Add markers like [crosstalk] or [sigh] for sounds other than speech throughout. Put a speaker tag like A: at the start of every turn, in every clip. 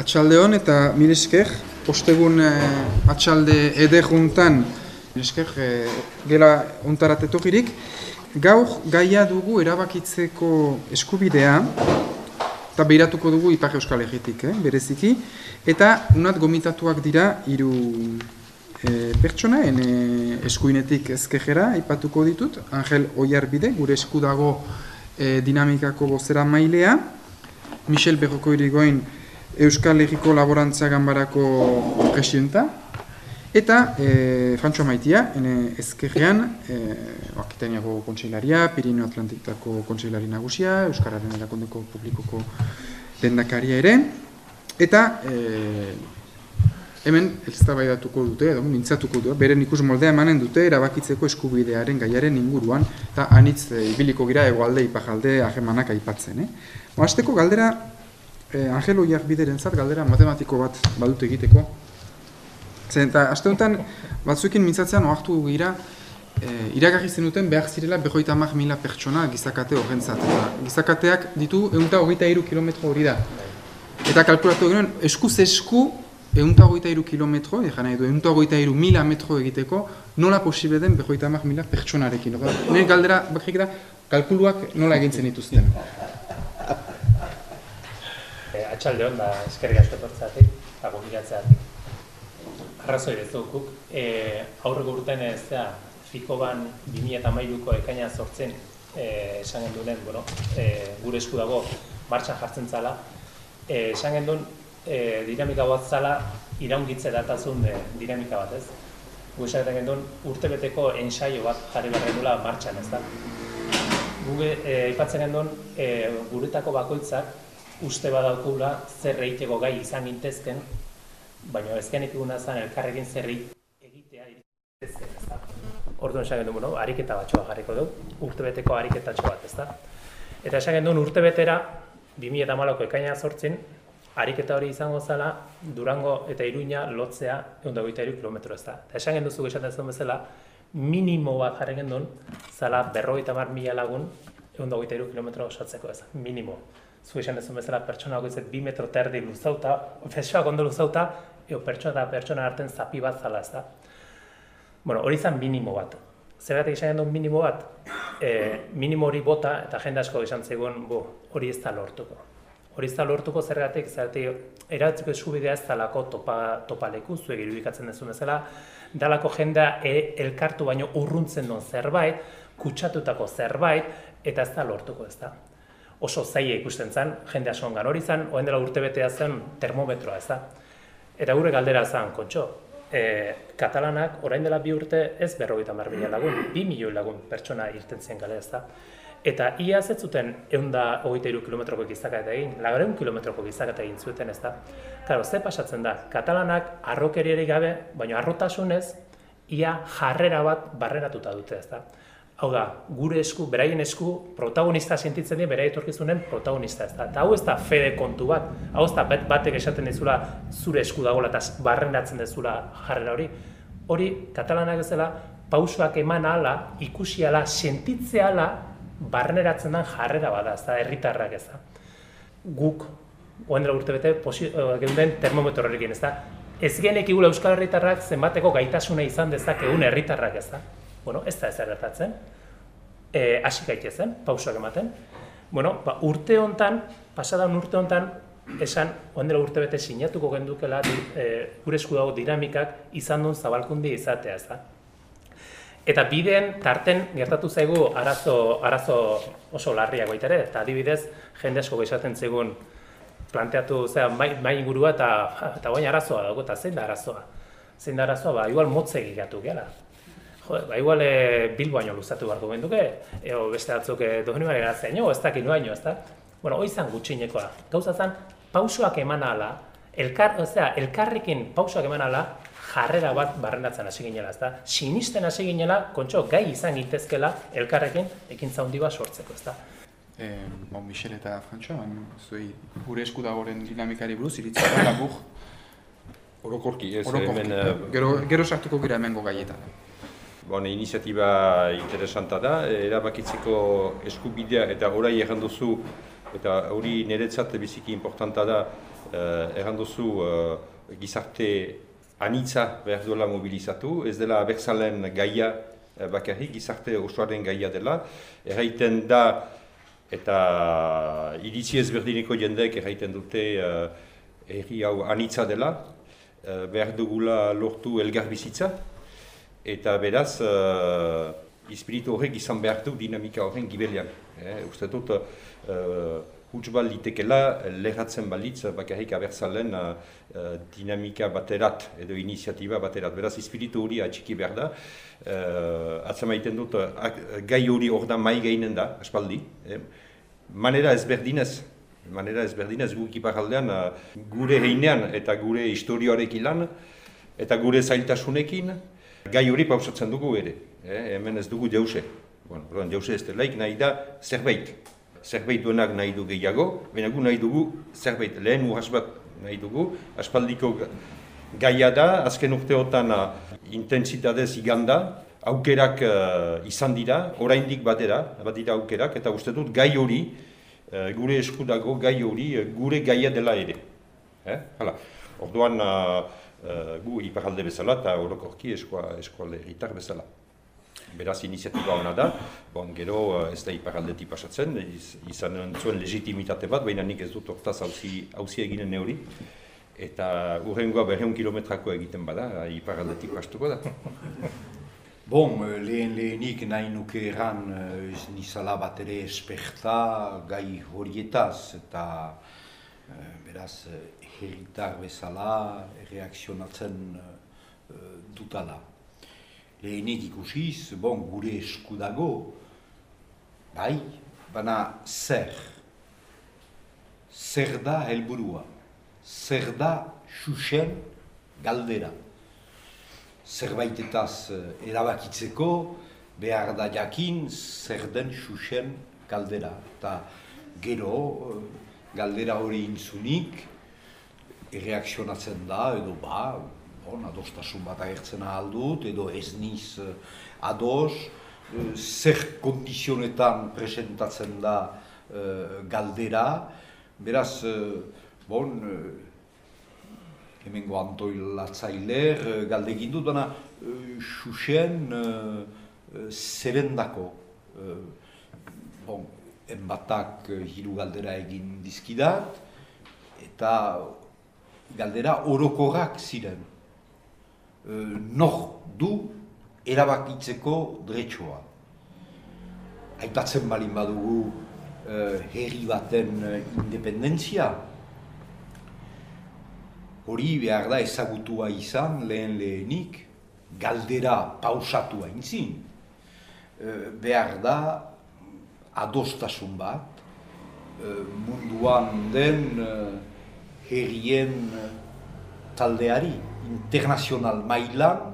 A: Atxalde hon eta milesker, ostegun eh, atxalde eder juntan, milesker, eh, gela ontarat etokirik. Gaur gaia dugu erabakitzeko eskubidea, eta behiratuko dugu Ipar Euskal Herritik, eh, bereziki, eta unat gomitatuak dira hiru eh, pertsona, ene eskuinetik ezkejera, ipatuko ditut, Angel Oiarbide, gure esku dago eh, dinamikako bozera mailea, Michel Berroko irigoin, Euskal Herriko Laborantza Ganbarako presidenta, eta e, Frantxoa Maitia, ene ezkerrean, e, Akitaniako kontseilaria, Pirineo Atlantiktako kontseilari nagusia, Euskararen erakondeko publikoko lendakaria ere, eta e, hemen eztabaidatuko dute, edo mintzatuko dute, beren ikus moldea emanen dute erabakitzeko eskubidearen gaiaren inguruan, eta anitz e, ibiliko gira egoalde, ipajalde, ahemanak aipatzen. Eh? Oazteko galdera eh, Angelo Iarbideren zat galdera matematiko bat badut egiteko. Zer, eta aste honetan batzuekin mintzatzean oartu gira eh, iragarri zenuten behar zirela behoita amak mila pertsona gizakate horrentzat. Gizakateak ditu egunta hogeita iru kilometro hori da. Eta kalkulatu eginen eskuz esku egunta hogeita iru kilometro, egan nahi du, egunta hogeita iru mila metro egiteko, nola posible den behoita amak mila pertsonarekin. Nire galdera bakrik da, kalkuluak nola egintzen dituzten.
B: Atxalde hon, da, eskerri asko etortzeatik, eta gogiratzeatik. Arrazoi ez dukuk, e, aurreko urtean ez da, fiko ban 2008ko ekaina sortzen e, esan gendunen, bueno, e, gure esku dago martxan jartzen zala, e, esan gendun e, dinamika bat zala iraungitze datazun e, dinamika bat ez. Gu esan gendun urtebeteko ensaio bat jarri behar gendula martxan ez da. Guge, e, ipatzen gendun, e, guretako bakoitzak uste badaukula zer egiteko gai izan gintezken, baina ezken ikuguna zen elkarrekin zer egitea irizkezken, ez da. Orduan esan gendu, bueno, ariketa batxoa jarriko du, urtebeteko ariketatxo bat, ez da. Eta esan gendu urtebetera, 2008ko ekaina sortzen, ariketa hori izango zala, Durango eta Iruña lotzea egun dagoita iru kilometro ez da. Eta esan gendu zuk esaten zuen bezala, minimo bat jarren gendun, zala berrogeita mar mila lagun egun dagoita iru kilometro osatzeko ez minimo zu esan ez bezala pertsona goizet bi metro terdi luzauta, fesoak ondo luzauta, eo pertsona eta pertsona arten zapi bat zala ez da. Bueno, hori zan minimo bat. Zergatik esan duen minimo bat, e, minimo hori bota eta jende asko esan zegoen, bo, hori ez da lortuko. Hori ez da lortuko zergatik, zergatik, eratzeko eskubidea ez dalako topa, topaleku, zuek irudikatzen dezun bezala, dalako jendea e, elkartu baino urruntzen duen zerbait, kutsatutako zerbait, eta ez da lortuko ez da oso zaila ikusten zen, jende asko hori zen, oen dela urte betea zen termometroa ez da. Eta gure galdera zen, kontxo, e, katalanak orain dela bi urte ez berrogeita marbila lagun, bi milioi lagun pertsona irten zen gale ez da. Eta ia ez zuten eunda hogeita iru kilometroko gizakata egin, lagareun kilometroko gizakata egin zuten ez da. Karo, ze pasatzen da, katalanak arrokeriari gabe, baina arrotasunez, ia jarrera bat barreratuta dute ez da. Hau da, gure esku, beraien esku, protagonista sentitzen dira, beraien etorkizunen protagonista ez da. Eta hau ez da fede kontu bat, hau ez da batek esaten dizula zure esku dagoela eta barrenatzen dezula jarrera hori. Hori, katalanak ez dela, pausoak eman ala, ikusi ala, sentitzea ala, barreneratzen den jarrera bada, ez da, herritarrak ez da. Guk, oen dela urte bete, geunden termometro ez da. Ez genek Euskal Herritarrak zenbateko gaitasuna izan dezake egun herritarrak ez da bueno, ez da ez erratatzen, e, hasi gaitezen, pausoak ematen. Bueno, ba, urte hontan, pasadan urte hontan, esan, ondela urte bete sinatuko gendukela, e, gure esku dago dinamikak izan duen zabalkundi izatea, ez da. Eta bideen tarten gertatu zaigu arazo, arazo oso larriak baita ere, eta adibidez, jende asko gaizaten zegoen planteatu zera mai, mai ingurua eta, eta baina arazoa dago, eta zein da arazoa? Zein da arazoa? Ba, igual motze egikatu gela jo, ba, igual e, Bilbo baino luzatu beharko genduke, eo beste batzuk e, dojeni bari garatzen, ez dakit baino, ez da? Bueno, hoi zan gutxinekoa. Gauza zan, pausoak eman ala, elkar, ozera, elkarrekin pausoak eman ala, jarrera bat barrendatzen hasi ginela, ezta? Sinisten hasi ginela, kontxo, gai izan gintezkela elkarrekin ekintza handi bat sortzeko, ezta?
A: Eh, bon, Michel eta Frantxo, zuei gure esku dagoren dinamikari buruz, iritzen da.
C: Orokorki, ez.
A: Orokorki, hemen, uh, gero, gero sartuko gira hemengo gaietan
C: bon, iniziatiba interesanta da, erabakitzeko eskubidea eta orai egin duzu eta hori niretzat biziki importanta da, uh, errandozu uh, gizarte anitza behar duela mobilizatu, ez dela abertzalen gaia uh, bakarrik, gizarte osoaren gaia dela, erraiten da, eta iritzi ezberdineko jendeek erraiten dute uh, erri hau anitza dela, uh, behar dugula lortu elgar bizitza, eta beraz, uh, espiritu horrek izan behar du dinamika horren gibelian. Eh, uste dut, uh, huts bal litekela lehatzen balitz bakarrik abertzalen uh, dinamika baterat edo iniziatiba baterat. Beraz, espiritu hori atxiki behar da. Uh, Atzamaiten dut, uh, gai hori hor da mai gainen da, aspaldi. Eh? Manera ezberdinez, manera ezberdinez guk iparaldean uh, gure heinean eta gure historioarekin lan eta gure zailtasunekin gai hori pausatzen dugu ere. Eh? Hemen ez dugu jause. Bueno, jause ez delaik nahi da zerbait zerbait duenak nahi du gehiago, baina gu nahi dugu zerbait lehen urras bat nahi dugu, aspaldiko gaia da, azken urteotan uh, intentsitatez iganda, aukerak uh, izan dira, oraindik batera, bat dira aukerak, eta uste dut gai hori, uh, gure eskudago gai hori, uh, gure gaia dela ere. Eh? Hala. Orduan, uh, uh, gu iparalde bezala eta orokorki eskualde egitar bezala. Beraz, iniziatiba hona da, bon, gero eh, ez da iparaldetik pasatzen, iz, izan zuen legitimitate bat, baina nik ez dut hortaz hauzi eginen neuri. Eta urrengoa berreun kilometrako egiten bada, iparaldetik pastuko da. [laughs]
D: Bon, eh, lehen lehenik nahi nuke eran eh, ez nizala bat ere esperta gai horietaz eta beraz herritar bezala reakzionatzen dutala lehenik ikusiz, bon, gure esku dago, bai, baina zer, zer da helburua, zer da xuxen galdera. Zerbaitetaz eh, erabakitzeko, behar da jakin zer den xuxen galdera. Eta gero, eh, galdera hori intzunik, erreakzionatzen da, edo ba, bon, adostasun bat agertzen ahaldut, edo ez niz uh, ados, uh, zer kondizionetan presentatzen da uh, galdera, beraz, uh, bon, hemengo antoilatzailer uh, galde egin dut, baina xuxen zerendako, bon, enbatak hiru galdera egin dizkidat, eta galdera orokorrak ziren. Eh, nor du erabakitzeko dretsua. Aipatzen balin badugu uh, herri baten uh, independentzia, hori behar da ezagutua izan lehen lehenik, galdera pausatua intzin. Uh, behar da adostasun bat, uh, munduan den uh, herrien taldeari internazional mailan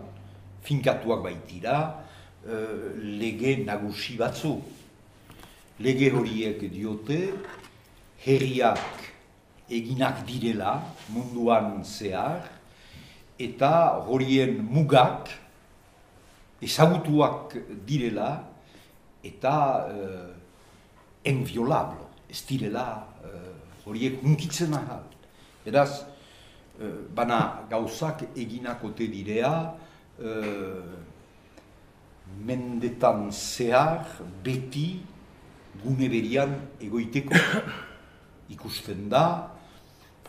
D: finkatuak baitira uh, lege nagusi batzu. Lege horiek diote herriak eginak direla munduan zehar eta horien mugak ezagutuak direla eta uh, enviolable, ez direla uh, horiek hunkitzen ahal. Beraz, Eh, bana gauzak eginakote direa, uh, mendetan zehar, beti, gune berian egoiteko. Ikusten da,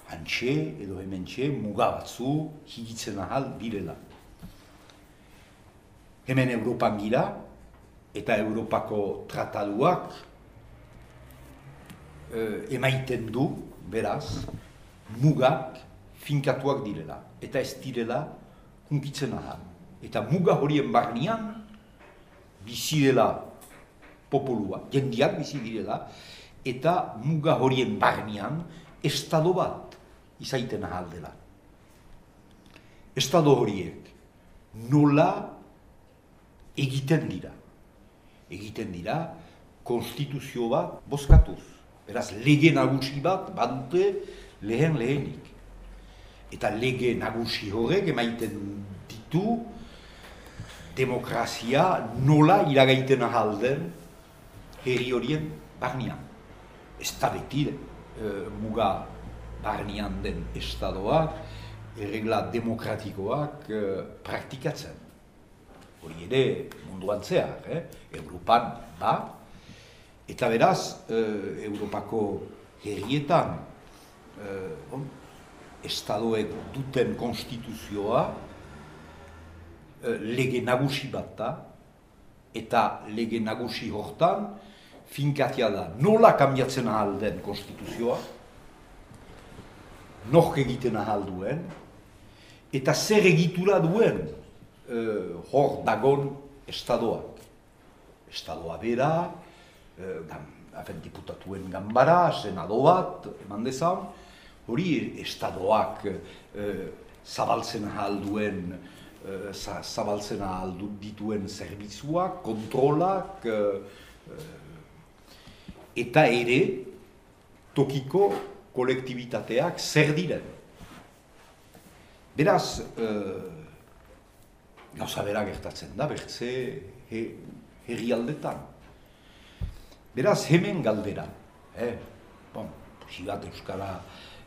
D: hantxe edo hementxe mugabatzu higitzen ahal direla. Hemen Europan gira, eta Europako trataduak uh, emaiten du, beraz, mugak finkatuak direla, eta ez direla hunkitzen ahal. Eta muga horien barnean, bizi dela popolua, jendiak bizi direla, eta muga horien barnean, estado bat izaiten ahal dela. Estado horiek nola egiten dira. Egiten dira konstituzio bat bozkatuz. Beraz, lege nagusi bat badute lehen lehenik eta lege nagusi horrek emaiten ditu demokrazia nola iragaiten ahalden herri horien barnean. ez da beti muga barnean den estadoak, erregla demokratikoak praktikatzen. Hori ere munduan zehar, eh? Europan ba, eta beraz, Europako herrietan, estadoek duten konstituzioa lege nagusi bat da, eta lege nagusi hortan, finkatia da. Nola kambiatzen ahal den konstituzioa, nork egiten ahal duen, eta zer egitura duen uh, hor dagon estadoak. Estadoa bera, uh, diputatuen gambara, senado bat, eman dezan, hori estadoak uh, zabaltzen ahal duen Eh, zabaltzen aldu dituen zerbitzuak, kontrolak, eh, eta ere tokiko kolektibitateak zer diren. Beraz, gauza bera gertatzen da, bertze herri aldetan. Beraz, hemen galdera. Eh? Bon, bat Euskara,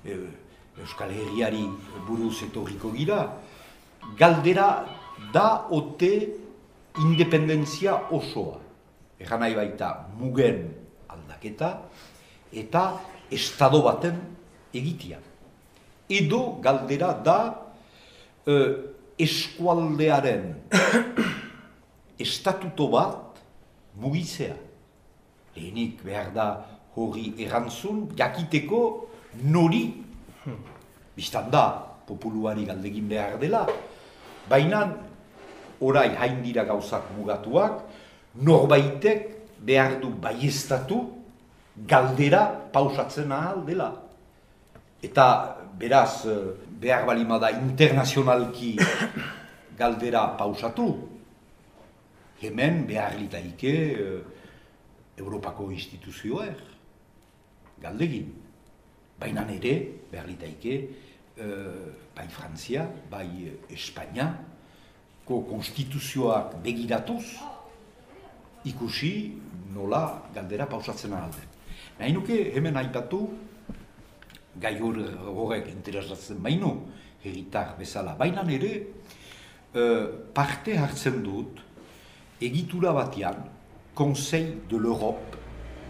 D: Euskal Herriari buruz etorriko gira, galdera da ote independentzia osoa. Egan nahi baita mugen aldaketa eta estado baten egitia. Edo galdera da e, eskualdearen [coughs] estatuto bat mugitzea. Lehenik behar da hori errantzun, jakiteko nori. Bistan da, populuari galdegin behar dela, Baina, orai hain dira gauzak mugatuak, norbaitek behar du baiestatu galdera pausatzen ahal dela. Eta beraz, behar balimada internazionalki [coughs] galdera pausatu, hemen behar litaike uh, Europako instituzioer, galdegin. Baina ere, behar litaike, uh, bai Frantzia, bai Espainia, ko konstituzioak begiratuz, ikusi nola galdera pausatzen alde. Nahi nuke hemen aipatu, gai horrek interesatzen baino, herritar bezala, baina nire uh, parte hartzen dut egitura batean Conseil de l'Europe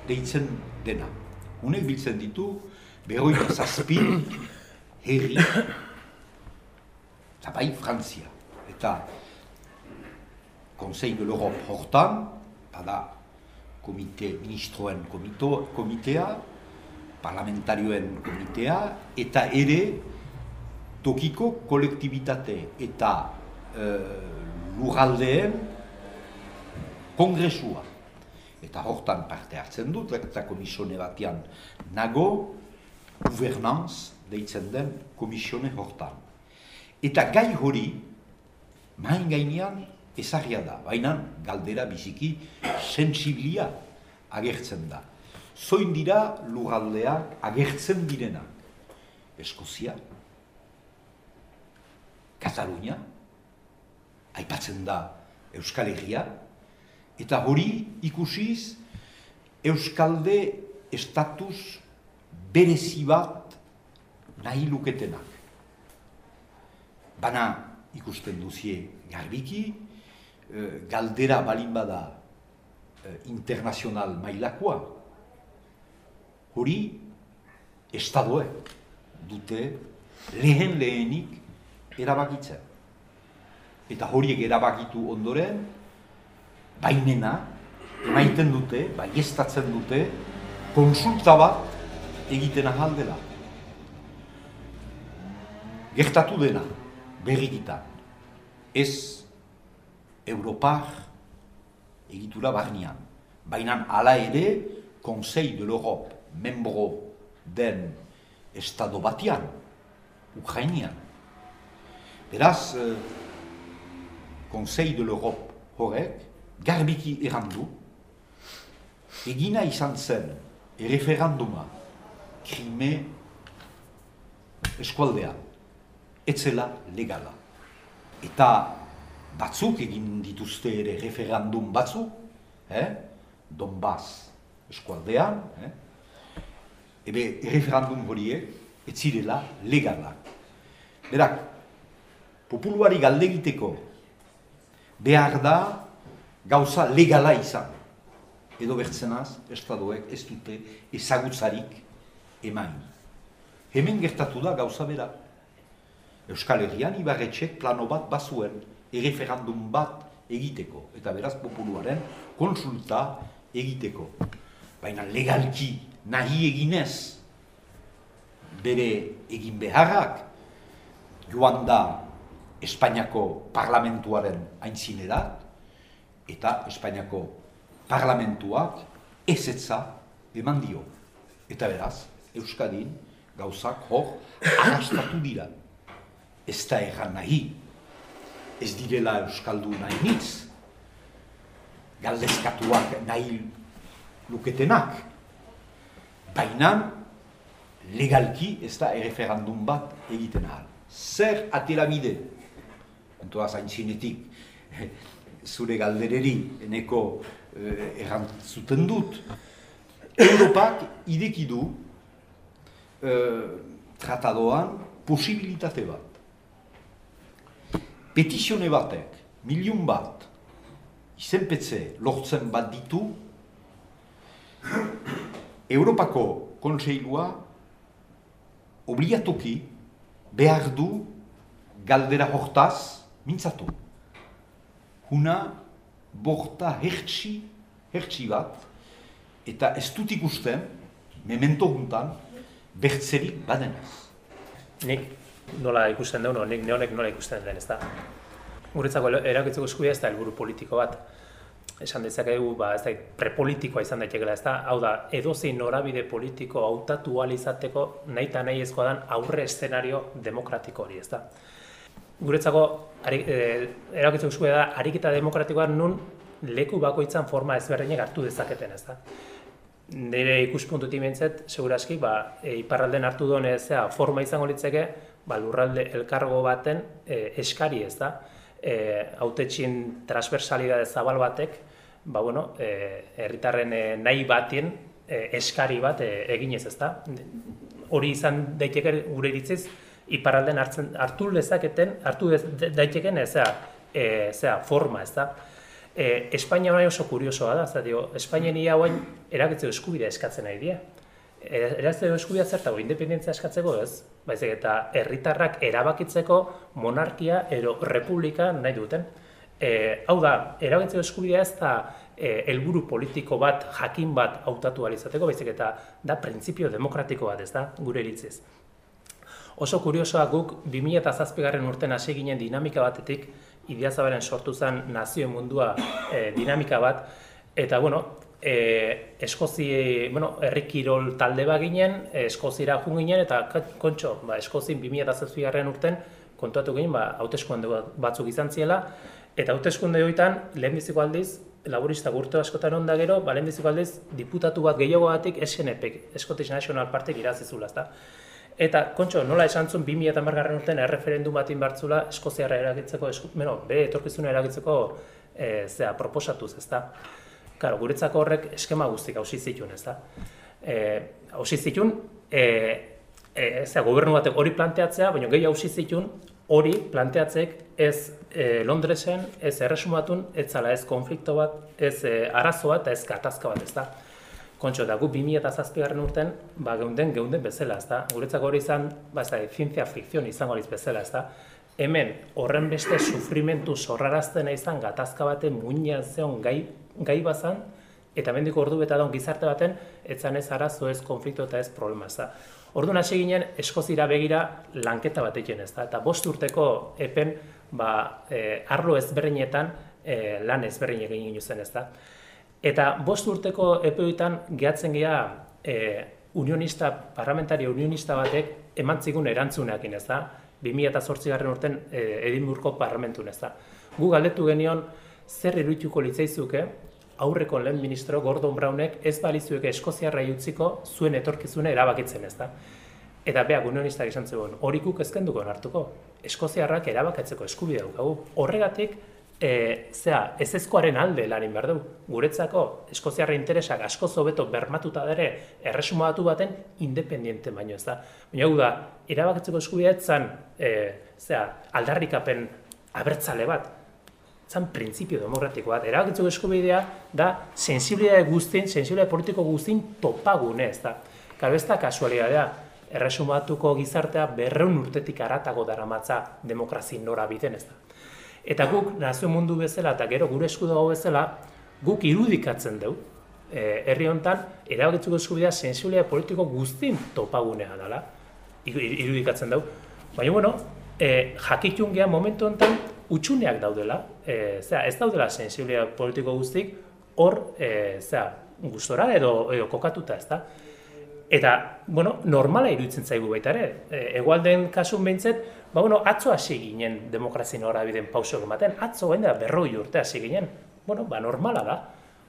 D: deitzen dena. Hunek biltzen ditu, berroi zazpi herri, eta bai Frantzia. Eta Conseil de l'Europe hortan, bada komite, ministroen komito, komitea, parlamentarioen komitea, eta ere tokiko kolektibitate eta uh, lurraldeen kongresua. Eta hortan parte hartzen dut, eta komisione batean nago, governanz, deitzen den komisione hortan. Eta gai hori, main gainean ezagia da, baina galdera biziki sensiblia agertzen da. Zoin dira lugaldeak agertzen direnak. Eskozia, Katalunia, aipatzen da Euskal Herria, eta hori ikusiz Euskalde estatus berezi bat nahi luketenak. Bana ikusten duzie garbiki, eh, galdera balin bada eh, internazional mailakoa, hori estadoek dute lehen lehenik erabakitzen. Eta horiek erabakitu ondoren, bainena, emaiten dute, baiestatzen dute, konsulta bat egiten ahaldela gertatu dena, berrikitan, ez Europar egitura barnean. Baina ala ere, Conseil de l'Europe, membro den estado batian, Ukrainian. Beraz, eh, Conseil de l'Europe horrek, garbiki errandu, egina izan zen, erreferanduma, krime eskualdean etzela legala. Eta batzuk egin dituzte ere referendum batzuk, eh? Donbass eskualdean, eh? ebe referendum horiek ez zirela legalak. Berak, populuari galde egiteko behar da gauza legala izan. Edo bertzenaz, estadoek ez dute ezagutzarik emain. Hemen gertatu da gauza bera. Euskal Herrian ibarretxek plano bat bazuen, erreferandum bat egiteko, eta beraz populuaren konsulta egiteko. Baina legalki nahi eginez, bere egin beharrak, joan da Espainiako parlamentuaren aintzinera, eta Espainiako parlamentuak ezetza eman dio. Eta beraz, Euskadin gauzak hor arrastatu dira. Ez da erran nahi, ez direla Euskaldu nahi nitz, galdezkatuak nahi luketenak. Baina, legalki ez da erreferandum bat egiten ahal. Zer atera bide? Entoaz haintzinetik, zure galdereri eneko eh, errantzuten dut. Europak ideki du eh, tratadoan posibilitate bat. Petizione batek, milion bat, izenpetze lortzen bat ditu, Europako konseilua obligatoki behar du galdera hortaz mintzatu. Huna borta hertsi, hertsi bat, eta ez dut ikusten, memento guntan, bertzerik badenaz.
B: Nik nola ikusten duen, nik neonek nola ikusten den, ez da. Guretzako erakitzeko eskubia ez da helburu politiko bat. Esan dezakegu, ba, ez da, prepolitikoa izan daitekela, ez da. Hau da, edozein norabide politiko hautatu izateko nahi eta nahi ezkoa dan aurre eszenario demokratiko hori, ez da. Guretzako, ari, e, erakitzeko eskubia da, ariketa demokratikoa nun leku bakoitzan forma ezberdinek hartu dezaketen, ez da nire ikuspuntutik bintzet, seguraski, ba, e, iparralden hartu duen ezea, forma izango litzeke, ba, lurralde elkargo baten e, eskari ez da, e, autetxin transversalidade zabal batek, ba, bueno, e, herritarren e, nahi batien e, eskari bat e, eginez ez da. Hori izan daiteke gure iritziz, iparralden hartzen, hartu lezaketen, hartu daiteken ezea, e, ezea, forma ez da. E, Espainia hori oso kuriosoa da, zati, Espainia nire hauen eragitzeko eskubidea eskatzen nahi dira. Eragitzeko eskubidea zertago, independentzia eskatzeko ez, baizik eta herritarrak erabakitzeko monarkia ero republika nahi duten. E, hau da, eragitzeko eskubidea ez da e, helburu politiko bat, jakin bat hautatu izateko, baizik eta da printzipio demokratiko bat ez da, gure iritziz. Oso kuriosoa guk 2007 garren urten hasi ginen dinamika batetik, Idiazabaren sortu zen nazio mundua e, dinamika bat, eta, bueno, e, eskozi, bueno, errikirol talde bat ginen, e, eskozira jun ginen, eta kontxo, ba, eskozin 2007 garren urten, kontuatu ginen, ba, hauteskunde batzuk izan ziela, eta hauteskunde horietan, lehenbiziko aldiz, laborista gurtu askotan onda gero, ba, lehenbiziko aldiz, diputatu bat gehiago batik SNP, Scottish National Party irazizula, ezta. Eta, kontxo, nola esan zuen 2000 margarren urtean erreferendum bat inbartzula Eskoziarra eragitzeko, esku, bueno, bere etorkizuna eragitzeko e, zera, proposatuz, ezta? Claro, guretzako horrek eskema guztik hausi zituen, ezta? E, hausi zituen, e, e, zera, gobernu batek hori planteatzea, baina gehi hausi zituen, hori planteatzek ez e, Londresen, ez erresumatun, ez zala ez konflikto bat, ez e, arazo bat, ez gatazka bat, ezta? Kontxo, da gu 2007 garren urten, ba, geunden, geunden bezala, ez da? Guretzako hori izan, ba, ez da, zientzia fikzion izango horiz bezala, ez da? Hemen, horren beste sufrimentu sorrarazten izan gatazka baten muinean zeon gai, gai bazan, eta mendiko ordu beta daun gizarte baten, etzan ez arazo ez konflikto eta ez problema, ez da? Ordu hasi ginen, eskozira begira lanketa bat egin, ez da? Eta bost urteko epen, ba, e, arlo ezberdinetan, e, lan ezberdin egin zen, ez da? Eta bost urteko epeoitan gehatzen gea e, unionista, parlamentario unionista batek eman zigun ez da, 2008 garren urten e, Edinburgko parlamentun ez da. Gu galdetu genion zer eruituko litzaizuke aurreko lehen ministro Gordon Brownek ez balizueke Eskoziarra utziko zuen etorkizune erabakitzen ez da. Eta beha, unionistak esan zegoen, horikuk ezkenduko hartuko. Eskoziarrak erabakatzeko eskubidea dukagu. Horregatik, e, zera, ez ezkoaren alde lanin behar dugu. Guretzako, eskoziarra interesak asko zobeto bermatuta dere erresuma batu baten independiente baino ez da. Baina hau da, erabakitzeko eskubidea etzan, e, zera, aldarrikapen abertzale bat, zan printzipio demokratiko bat. Erabakitzeko eskubidea da sensibilidade guztin, sensibilidade politiko guztin topagune ez da. Karo ez da kasualidadea, erresumatuko gizartea berreun urtetik aratago daramatza demokrazi nora biden ez da. Eta guk, nazio mundu bezala eta gero gure esku dago bezala, guk irudikatzen dugu, e, herri hontan erabakitzuko eskubidea sensibilia politiko guztin topagunea dela, irudikatzen dugu. Baina, bueno, e, jakitun geha momentu hontan utxuneak daudela, e, zera, ez daudela sensibilia politiko guztik, hor, e, zera, gustora edo, edo kokatuta, ez da. Eta, bueno, normala iruditzen zaigu baita ere. E, egualden kasun behintzet, ba, bueno, atzo hasi ginen demokrazien horabiden pauso ematen, atzo bain da berroi urte hasi ginen. Bueno, ba, normala da.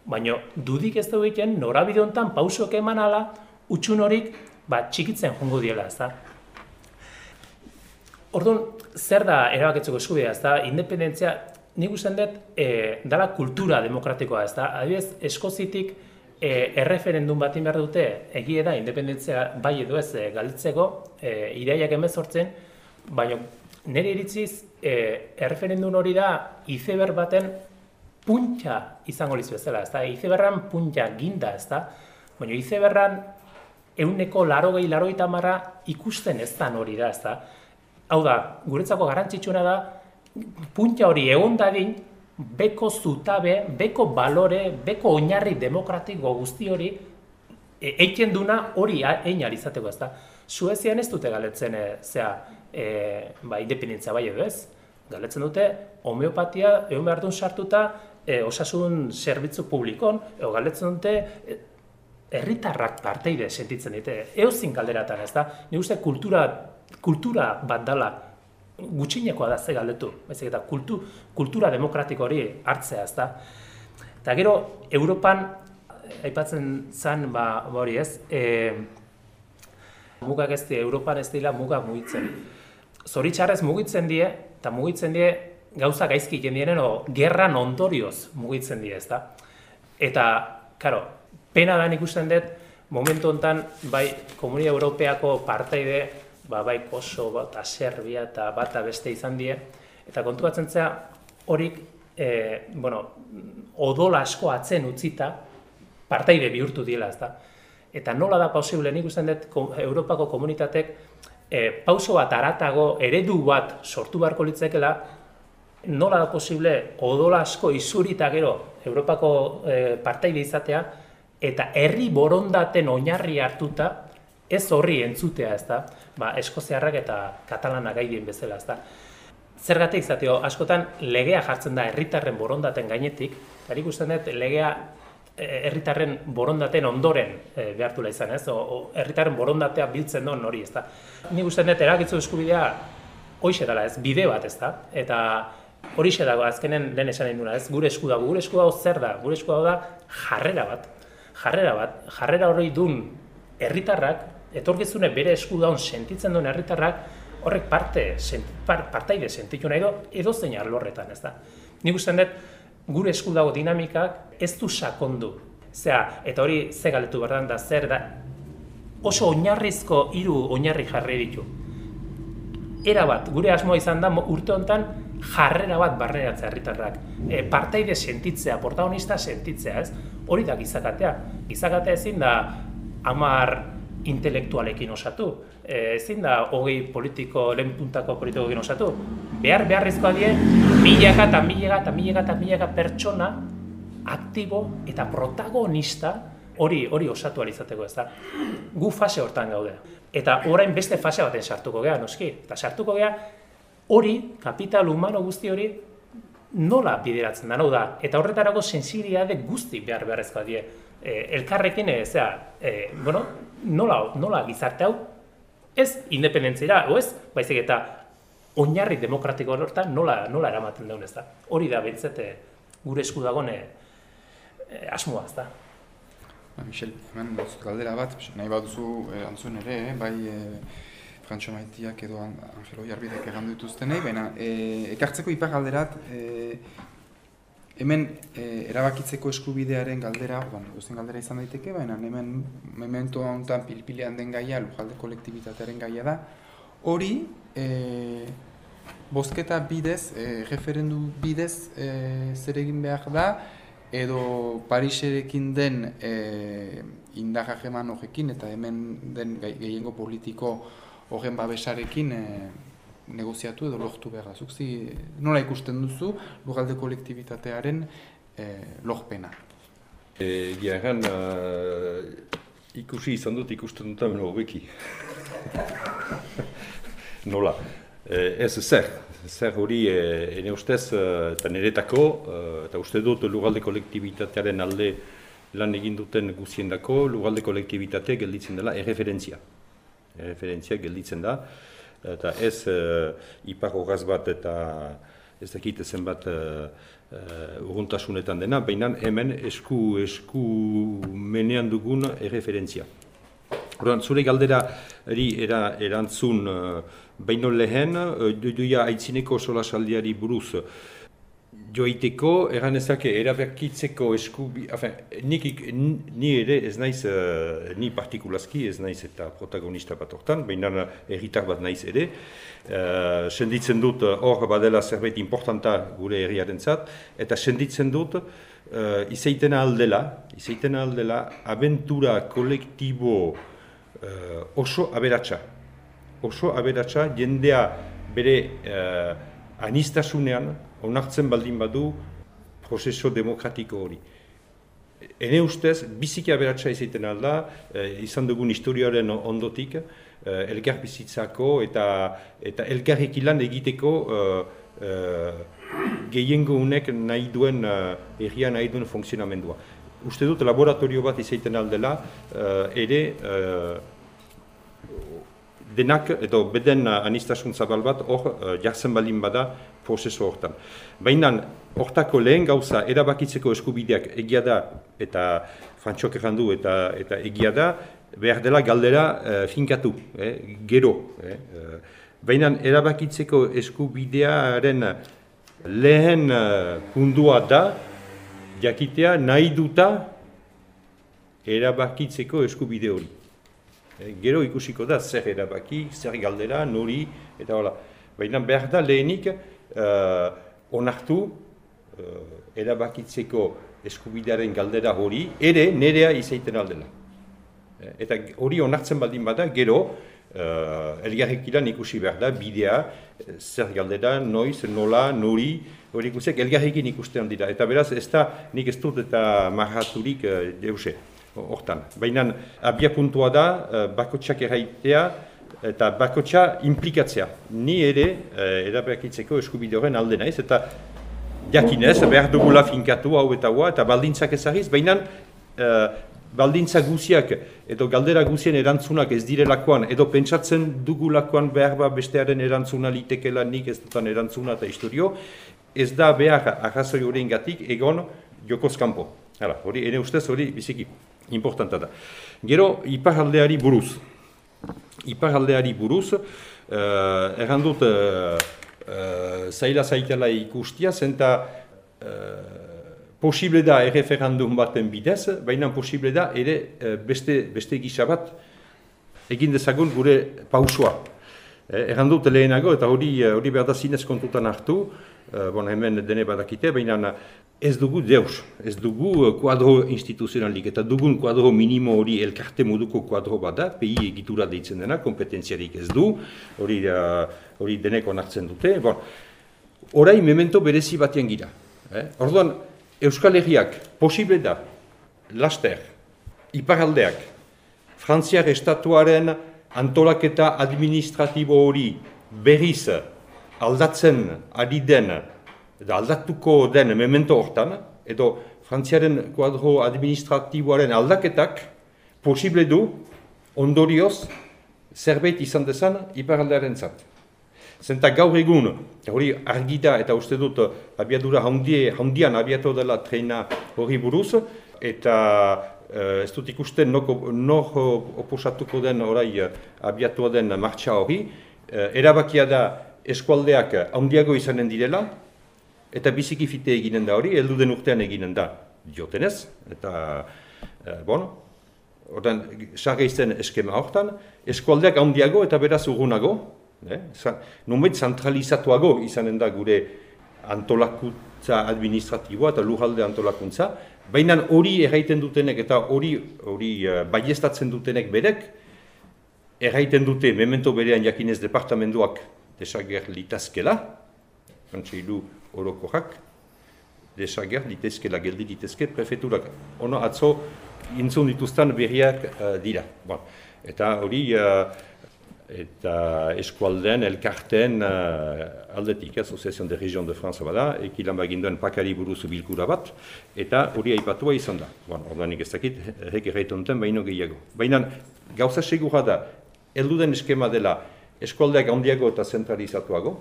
B: Baina, dudik ez dugu egiten, norabide honetan pauso eman ala, utxun horik, ba, txikitzen jongo diela, ez da. Orduan, zer da erabaketzeko eskubidea, ez da, independentzia, nik usten dut, e, dala kultura demokratikoa, ez da, adibidez, eskozitik, e, erreferendum bat behar dute, egie da, independentzia bai edo ez e, galtzeko, e, ideiak emezortzen, baina nire iritziz, e, erreferendum hori da, izeber baten puntxa izango lizu bezala, ez da, izeberran puntxa ginda, ez da, baina izeberran euneko laro gehi, laro marra ikusten ez da hori da, ez da. Hau da, guretzako garantzitsuna da, puntxa hori egon dadin, beko zutabe, beko balore, beko oinarri demokratiko guzti hori e, duna hori egin izateko ez da. Suezian ez dute galetzen e, zea, e, ba, independentzia bai edo ez. Galetzen dute homeopatia egon behar duen sartuta e, osasun zerbitzu publikon, edo galetzen dute e, herritarrak parteide sentitzen dute. Eozin kalderatan ez da. Ni uste kultura, kultura bat dala gutxinekoa da ze galdetu, baizik eta kultu, kultura demokratiko hori hartzea, ezta. Eta gero Europan aipatzen zan ba hori, ez? E, mugak ez die Europan ez dira mugak mugitzen. Zoritxarrez mugitzen die eta mugitzen die gauza gaizki jendienen o gerran ondorioz mugitzen die, ezta. Eta, karo, pena da ikusten dut momentu hontan bai Komunia Europeako parteide ba, bai Kosovo eta Serbia eta bata beste izan die, eta kontuatzen zea horik, e, bueno, odol asko atzen utzita, partaide bihurtu diela, ez da. Eta nola da posible, nik dut Europako komunitatek e, pauso bat aratago, eredu bat sortu beharko litzekela, nola da posible odol asko izurita gero Europako e, partaide izatea, eta herri borondaten oinarri hartuta, ez horri entzutea, ez da, ba, eskoziarrak eta katalanak gaidien bezala, ez da. Zergatik izateo, askotan legea jartzen da herritarren borondaten gainetik, eta ikusten dut legea herritarren borondaten ondoren e, behartula izan, ez? O, herritarren borondatea biltzen duen hori, ez da. Nik uste dut eragitzu eskubidea hoxe dela, ez, bide bat, ez da. Eta hori dago, azkenen lehen esan duna, ez, gure esku dago, gure esku dago zer da, gure esku dago da jarrera bat, jarrera bat, jarrera hori dun herritarrak etorkizune bere esku daun sentitzen duen herritarrak horrek parte, sent, par, partaide sentitu nahi do, edo zein arlorretan, ez da. Nik usten dut, gure esku dago dinamikak ez du sakondu. Zea, eta hori ze galetu behar da, zer da, oso oinarrizko hiru oinarri jarri ditu. Era bat, gure asmoa izan da, urte honetan, jarrera bat barreratzea herritarrak. E, partaide sentitzea, protagonista sentitzea, ez? Hori da gizakatea. Gizakatea ezin da, amar intelektualekin osatu. E, ezin da hogei politiko, lehen puntako politikoekin osatu. Behar beharrezkoa die, milaka eta milaka eta milaka eta milaka pertsona aktibo eta protagonista hori hori osatu alizateko ez da. Gu fase hortan gaude. Eta orain beste fase baten sartuko gea, noski. Eta sartuko gea hori, kapital humano guzti hori, nola bideratzen da, da. Eta horretarako sensibilitate guzti behar beharrezkoa die. E, elkarrekin, e, zera, e, bueno, nola, nola gizarte hau, ez independentzira, o ez, baizik eta oinarri demokratiko horretan nola, nola eramaten daun ez da. Hori da, bentzete, gure esku dagoen e, asmoa, ez da.
A: Ba, Michel, hemen dut galdera bat, nahi bat duzu eh, antzun ere, eh, bai eh, Frantxo Maitiak edo Angelo Jarbidek egan dituzten nahi, baina eh, ekartzeko ipar galderat, eh, hemen e, erabakitzeko eskubidearen galdera, bueno, dozen galdera izan daiteke, baina hemen memento honetan pilpilean den gaia, lujalde kolektibitatearen gaia da, hori e, bozketa bidez, e, referendu bidez e, zer egin behar da, edo Pariserekin den e, indarra jeman horrekin, eta hemen den gehiengo politiko horren babesarekin e, negoziatu edo lortu behar da. Zuk nola ikusten duzu lugalde kolektibitatearen e, lorpena?
C: E, Giagan, uh, ikusi izan dut ikusten dut ameno hobeki. [laughs] nola? E, ez zer, zer hori e, ene ustez eta niretako, eta uste dut lugalde kolektibitatearen alde lan egin duten guziendako, lugalde kolektibitatea gelditzen dela erreferentzia. Erreferentzia gelditzen da eta ez uh, ipar bat eta ez dakit zenbat uh, uh, urguntasunetan dena, baina hemen esku, esku menean dugun erreferentzia. Ordan, zure galdera eri era, erantzun uh, baino lehen, uh, duia aitzineko solasaldiari buruz, joiteko, eran ezake, eraberkitzeko eskubi, afen, nik, ni ere ez naiz, uh, ni partikulazki ez naiz eta protagonista bat hortan, baina erritar bat naiz ere, uh, senditzen dut hor badela zerbait importanta gure herriaren zat, eta senditzen dut uh, izaitena aldela, izaitena aldela, abentura kolektibo uh, oso aberatsa. Oso aberatsa, jendea bere uh, anistasunean, onartzen baldin badu prozeso demokratiko hori. Ene ustez, biziki aberatsa izaiten alda, eh, izan dugun historiaren ondotik, eh, elgar bizitzako eta, eta elgarrik ilan egiteko eh, eh, gehiengo unek nahi duen, eh, erria nahi duen funtzionamendua. Uste dut, laboratorio bat izaiten aldela, eh, ere eh, denak, edo beden anistasun zabal bat, hor eh, jartzen baldin bada, prozesu hortan. Baina, hortako lehen gauza erabakitzeko eskubideak egia da, eta frantxok errandu eta, eta egia da, behar dela galdera uh, finkatu, eh, gero. Eh, uh, Baina, erabakitzeko eskubidearen lehen uh, pundua da, jakitea nahi duta erabakitzeko eskubide hori. gero ikusiko da zer erabaki, zer galdera, nori, eta hola. Baina behar da lehenik uh, onartu uh, erabakitzeko eskubidearen galdera hori, ere nerea izaiten aldela. Eh, eta hori onartzen baldin bada, gero, uh, elgarrik ikusi behar da, bidea, zer galdera, noiz, nola, nori, hori ikusiak elgarrikin ikusten dira. Eta beraz, ez da, nik ez dut eta marraturik uh, deuse, hortan. Baina, abia puntua da, uh, bakotxak erraitea, eta bakotxa implikatzea. Ni ere, eh, erabakitzeko eskubide horren alde naiz, eta jakinez, behar dugula finkatu hau eta hua, eta baldintzak ezagiz, baina eh, baldintza guziak edo galdera guzien erantzunak ez direlakoan, edo pentsatzen dugulakoan behar ba bestearen erantzuna litekela nik ez dutan erantzuna eta historio, ez da behar ahazoi horien gatik egon jokoz kanpo. Hala, hori, ene ustez hori biziki importanta da. Gero, iparaldeari buruz iparaldeari buruz, uh, erran dut uh, uh, zaila zaitela ikustia, zenta posible da erreferandum baten bidez, baina posible da ere beste, beste gisa bat egin dezagun gure pausua. Erran dut lehenago eta hori, hori behar da zinez kontutan hartu, bon, hemen dene badakite, baina ez dugu deus, ez dugu eh, kuadro instituzionalik, eta dugun kuadro minimo hori elkarte moduko kuadro bat da, pehi egitura deitzen dena, kompetentziarik ez du, hori, uh, hori deneko nartzen dute. Bon, orai memento berezi batean gira. Eh? Orduan, Euskal Herriak posible da, laster, iparaldeak, Frantziar estatuaren antolaketa administratibo hori berriz aldatzen ari den eta aldatuko den memento hortan, edo Frantziaren kuadro administratiboaren aldaketak posible du ondorioz zerbait izan dezan iparaldearen zat. Zenta gaur egun, hori argida eta uste dut abiadura handie, handian abiatu dela treina hori buruz, eta uh, ez dut ikusten nor oposatuko den orai abiatu den martxa hori, uh, erabakia da eskualdeak handiago izanen direla, eta biziki fite eginen da hori, heldu den urtean eginen da diotenez, eta, e, bon, ordan, sargeizten eskema hortan, eskualdeak handiago eta beraz urgunago, eh? Numeit zentralizatuago izanen da gure antolakuntza administratiboa eta lujalde antolakuntza, baina hori erraiten dutenek eta hori hori uh, baiestatzen dutenek berek, erraiten dute memento berean jakinez departamentuak desager litazkela, kontseilu orokorak, desager litezkela geldi litezke prefeturak. Ono atzo intzun dituzten berriak uh, dira. Bon. Eta hori uh, eta eskualdean, elkarten uh, aldetik, Association de Région de France bada, ekilan baginduen pakari buruz bilkura bat, eta hori aipatua izan da. Bon, ordanik ez dakit, hek erraitonten baino gehiago. Baina gauza segura da, elduden eskema dela eskualdeak handiago eta zentralizatuago,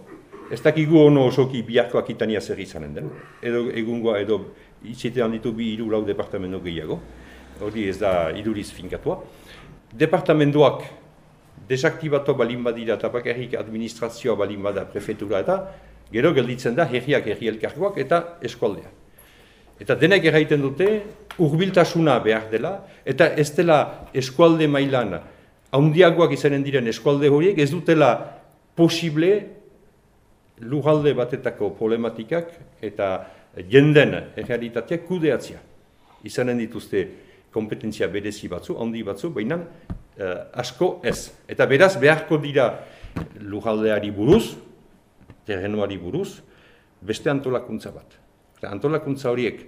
C: ez dakigu ono osoki biharkoak itania zer izanen den, edo egungoa edo itxetean ditu bi hiru lau departamento gehiago, hori ez da iduriz finkatua. Departamentoak desaktibatu balin badira eta bakarrik administrazioa balin bada prefetura eta gero gelditzen da herriak herri elkargoak eta eskualdea. Eta denek erraiten dute urbiltasuna behar dela eta ez dela eskualde mailan handiagoak izanen diren eskualde horiek ez dutela posible lujalde batetako problematikak eta jenden errealitateak kudeatzia. Izanen dituzte kompetentzia berezi batzu, handi batzu, baina uh, asko ez. Eta beraz beharko dira lujaldeari buruz, terrenuari buruz, beste antolakuntza bat. Eta antolakuntza horiek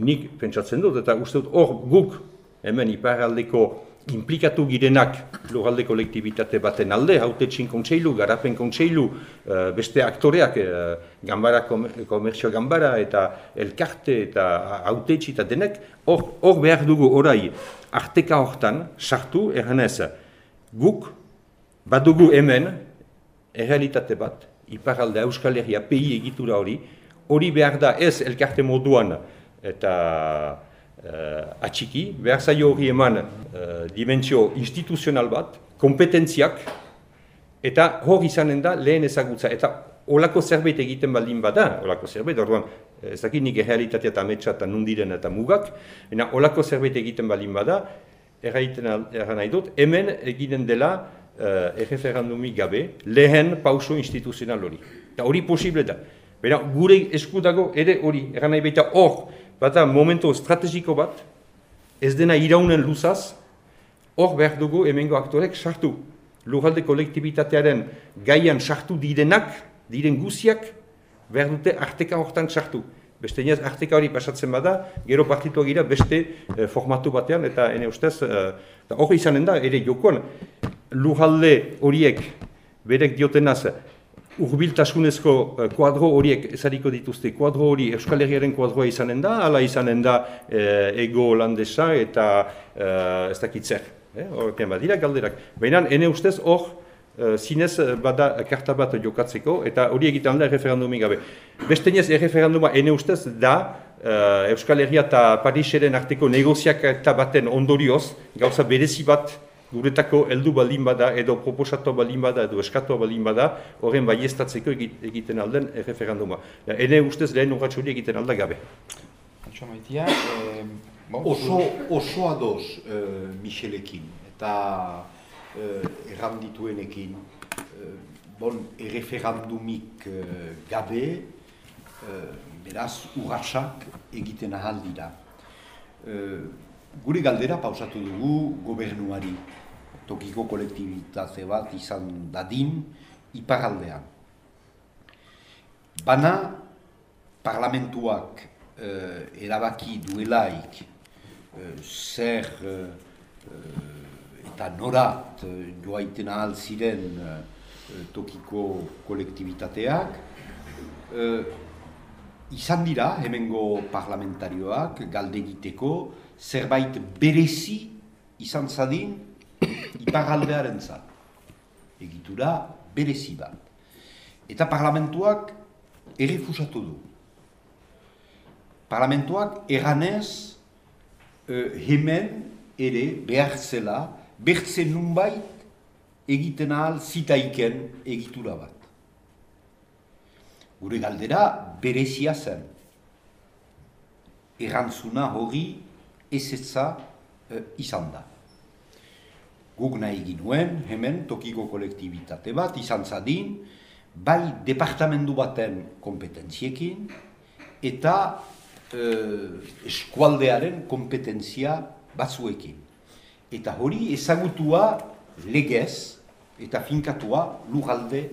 C: nik pentsatzen dut, eta uste dut hor guk hemen iparaldeko implikatu girenak lugalde kolektibitate baten alde, haute txin kontseilu, garapen kontseilu, uh, beste aktoreak, uh, gambara, komerzio gambara, eta elkarte, eta haute eta denek, hor behar dugu orai. Arteka hortan, sartu, erganez, guk, badugu hemen, errealitate bat, iparalde Euskal Herria, pehi egitura hori, hori behar da ez elkarte moduan, eta atxiki, behar zaio hori eman uh, dimentsio instituzional bat, kompetentziak, eta hor izanen da lehen ezagutza, eta olako zerbait egiten baldin bada, olako zerbait, orduan, ez dakit nik errealitatea eta ametsa eta nundiren eta mugak, baina olako zerbait egiten baldin bada, erraiten erran nahi dut, hemen eginen dela uh, erreferendumi gabe lehen pauso instituzional hori. Eta hori posible da. Baina gure eskudago ere hori, erran nahi baita hor, bata momento strategiko bat, ez dena iraunen luzaz, hor behar dugu hemengo aktorek sartu. Lugalde kolektibitatearen gaian sartu direnak, diren guziak, behar dute arteka hortan sartu. Beste inaz, arteka hori pasatzen bada, gero partituak gira beste eh, formatu batean, eta ene ustez, uh, hori izanen da, ere jokoan, lujalde horiek, berek diotenaz, urbiltasunezko uh, kuadro horiek ezariko dituzte, kuadro hori Euskal Herriaren kuadroa izanen da, ala izanen da ego holandesa eta uh, ez dakitzer. Eh? Horrekin badira galderak. Baina, ene ustez, hor, uh, zinez eh, bada karta bat jokatzeko, eta hori egiten da erreferendumi gabe. Beste nez, erreferenduma ene ustez da uh, Euskal Herria eta Pariseren arteko negoziak eta baten ondorioz, gauza berezi bat guretako heldu baldin bada, edo proposatu baldin bada, edo eskatu baldin bada, horren baiestatzeko egiten alden erreferenduma. Ene ustez lehen urratxo hori egiten alda gabe.
A: Maitia,
D: eh, oso, oso adoz uh, Michelekin, eta uh, erran dituenekin, uh, bon, erreferandumik uh, gabe, uh, beraz, urratsak egiten ahal dira. Uh, gure galdera pausatu dugu gobernuari, tokiko kolektibitate bat izan dadin, iparaldean. Bana, parlamentuak uh, erabaki duelaik, uh, zer eta norat eh, joaiten ahal ziren uh, tokiko kolektibitateak. Uh, izan dira, hemengo parlamentarioak, galdegiteko, zerbait berezi izan zadin [coughs] iparaldearen zat. Egitura berezi bat. Eta parlamentuak errefusatu du. Parlamentuak eranez uh, hemen ere behar zela bertzen nunbait egiten ahal zitaiken egitura bat. gure galdera berezia zen. Errantzuna hori ezetza e, izan da. Guk nahi ginuen, hemen tokiko kolektibitate bat izan zadin, bai departamendu baten kompetentziekin eta e, eskualdearen kompetentzia batzuekin. Eta hori ezagutua legez eta finkatua lugalde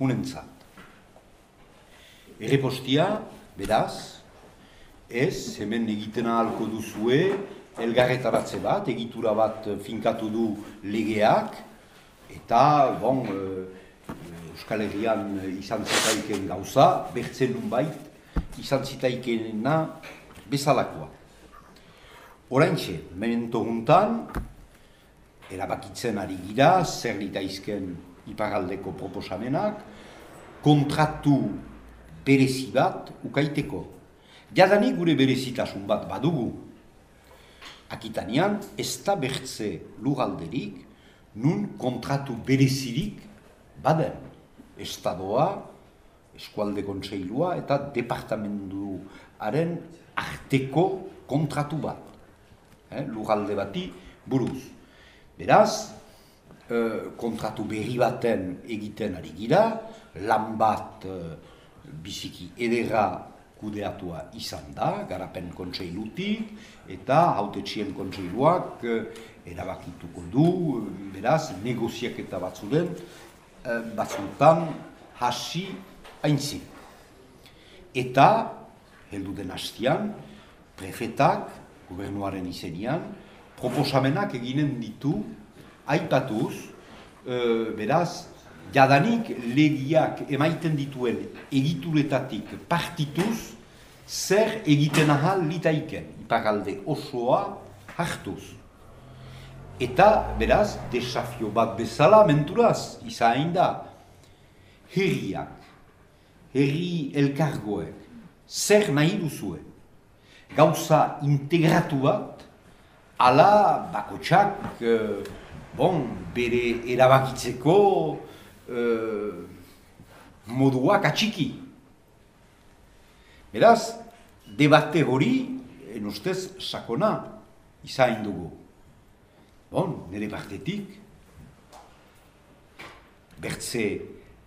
D: hunentzat. Errepostia, beraz, ez, hemen egiten ahalko duzue, elgarretaratze bat, egitura bat finkatu du legeak, eta, bon, e, Euskal Herrian izan zitaiken gauza, bertzen bait, izan zitaikena bezalakoa. Horaintxe, memento juntan, erabakitzen ari gira, zer litaizken iparaldeko proposamenak, kontratu berezi bat ukaiteko. Jadanik gure berezitasun bat badugu. Akitanean, ez da bertze lugalderik, nun kontratu berezirik baden. Estadoa, eskualde kontseilua eta departamenduaren arteko kontratu bat. Eh, lugalde bati buruz. Beraz, eh, kontratu berri baten egiten ari gira, lan bat eh, biziki edera kudeatua izan da, garapen kontseilutik, eta hautetxien kontseiluak eh, erabakituko du, beraz, negoziak eta batzuren, eh, batzutan hasi hainzi. Eta, heldu den hastian, prefetak, gobernuaren izenian, proposamenak eginen ditu, aipatuz, eh, beraz, jadanik legiak emaiten dituen egituretatik partituz, zer egiten ahal litaiken, iparalde osoa hartuz. Eta, beraz, desafio bat bezala menturaz, izain da, herriak, herri elkargoek, zer nahi duzue, gauza integratu bat, ala bakotxak, eh, bon, bere erabakitzeko, moduak atxiki. Beraz, debate hori, en ustez, sakona izain dugu. Bon, nire partetik, bertze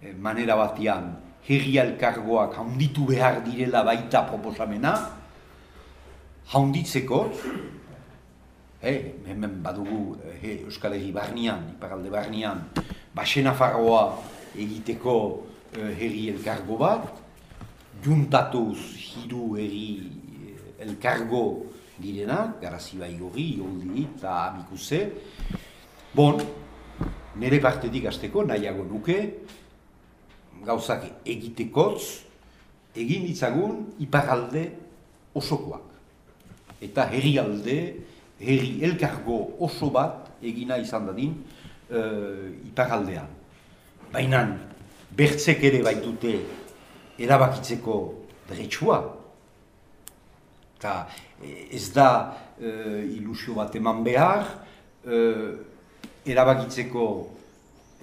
D: eh, manera batian herri elkargoak haunditu behar direla baita proposamena, haunditzeko, eh, hemen badugu eh, Euskal Herri barnian, iparalde barnian, basena farroa egiteko uh, herri elkargo bat, juntatuz hiru herri eh, elkargo direnak, garazi bai hori, holdi eta amikuse. Bon, nire partetik azteko nahiago nuke, gauzak egitekotz, egin ditzagun iparalde osokoak. Eta herri alde, herri elkargo oso bat egina izan dadin, iparaldean. Baina bertzek ere baitute erabakitzeko beretsua. Eta ez da uh, ilusio bat eman behar, uh, erabakitzeko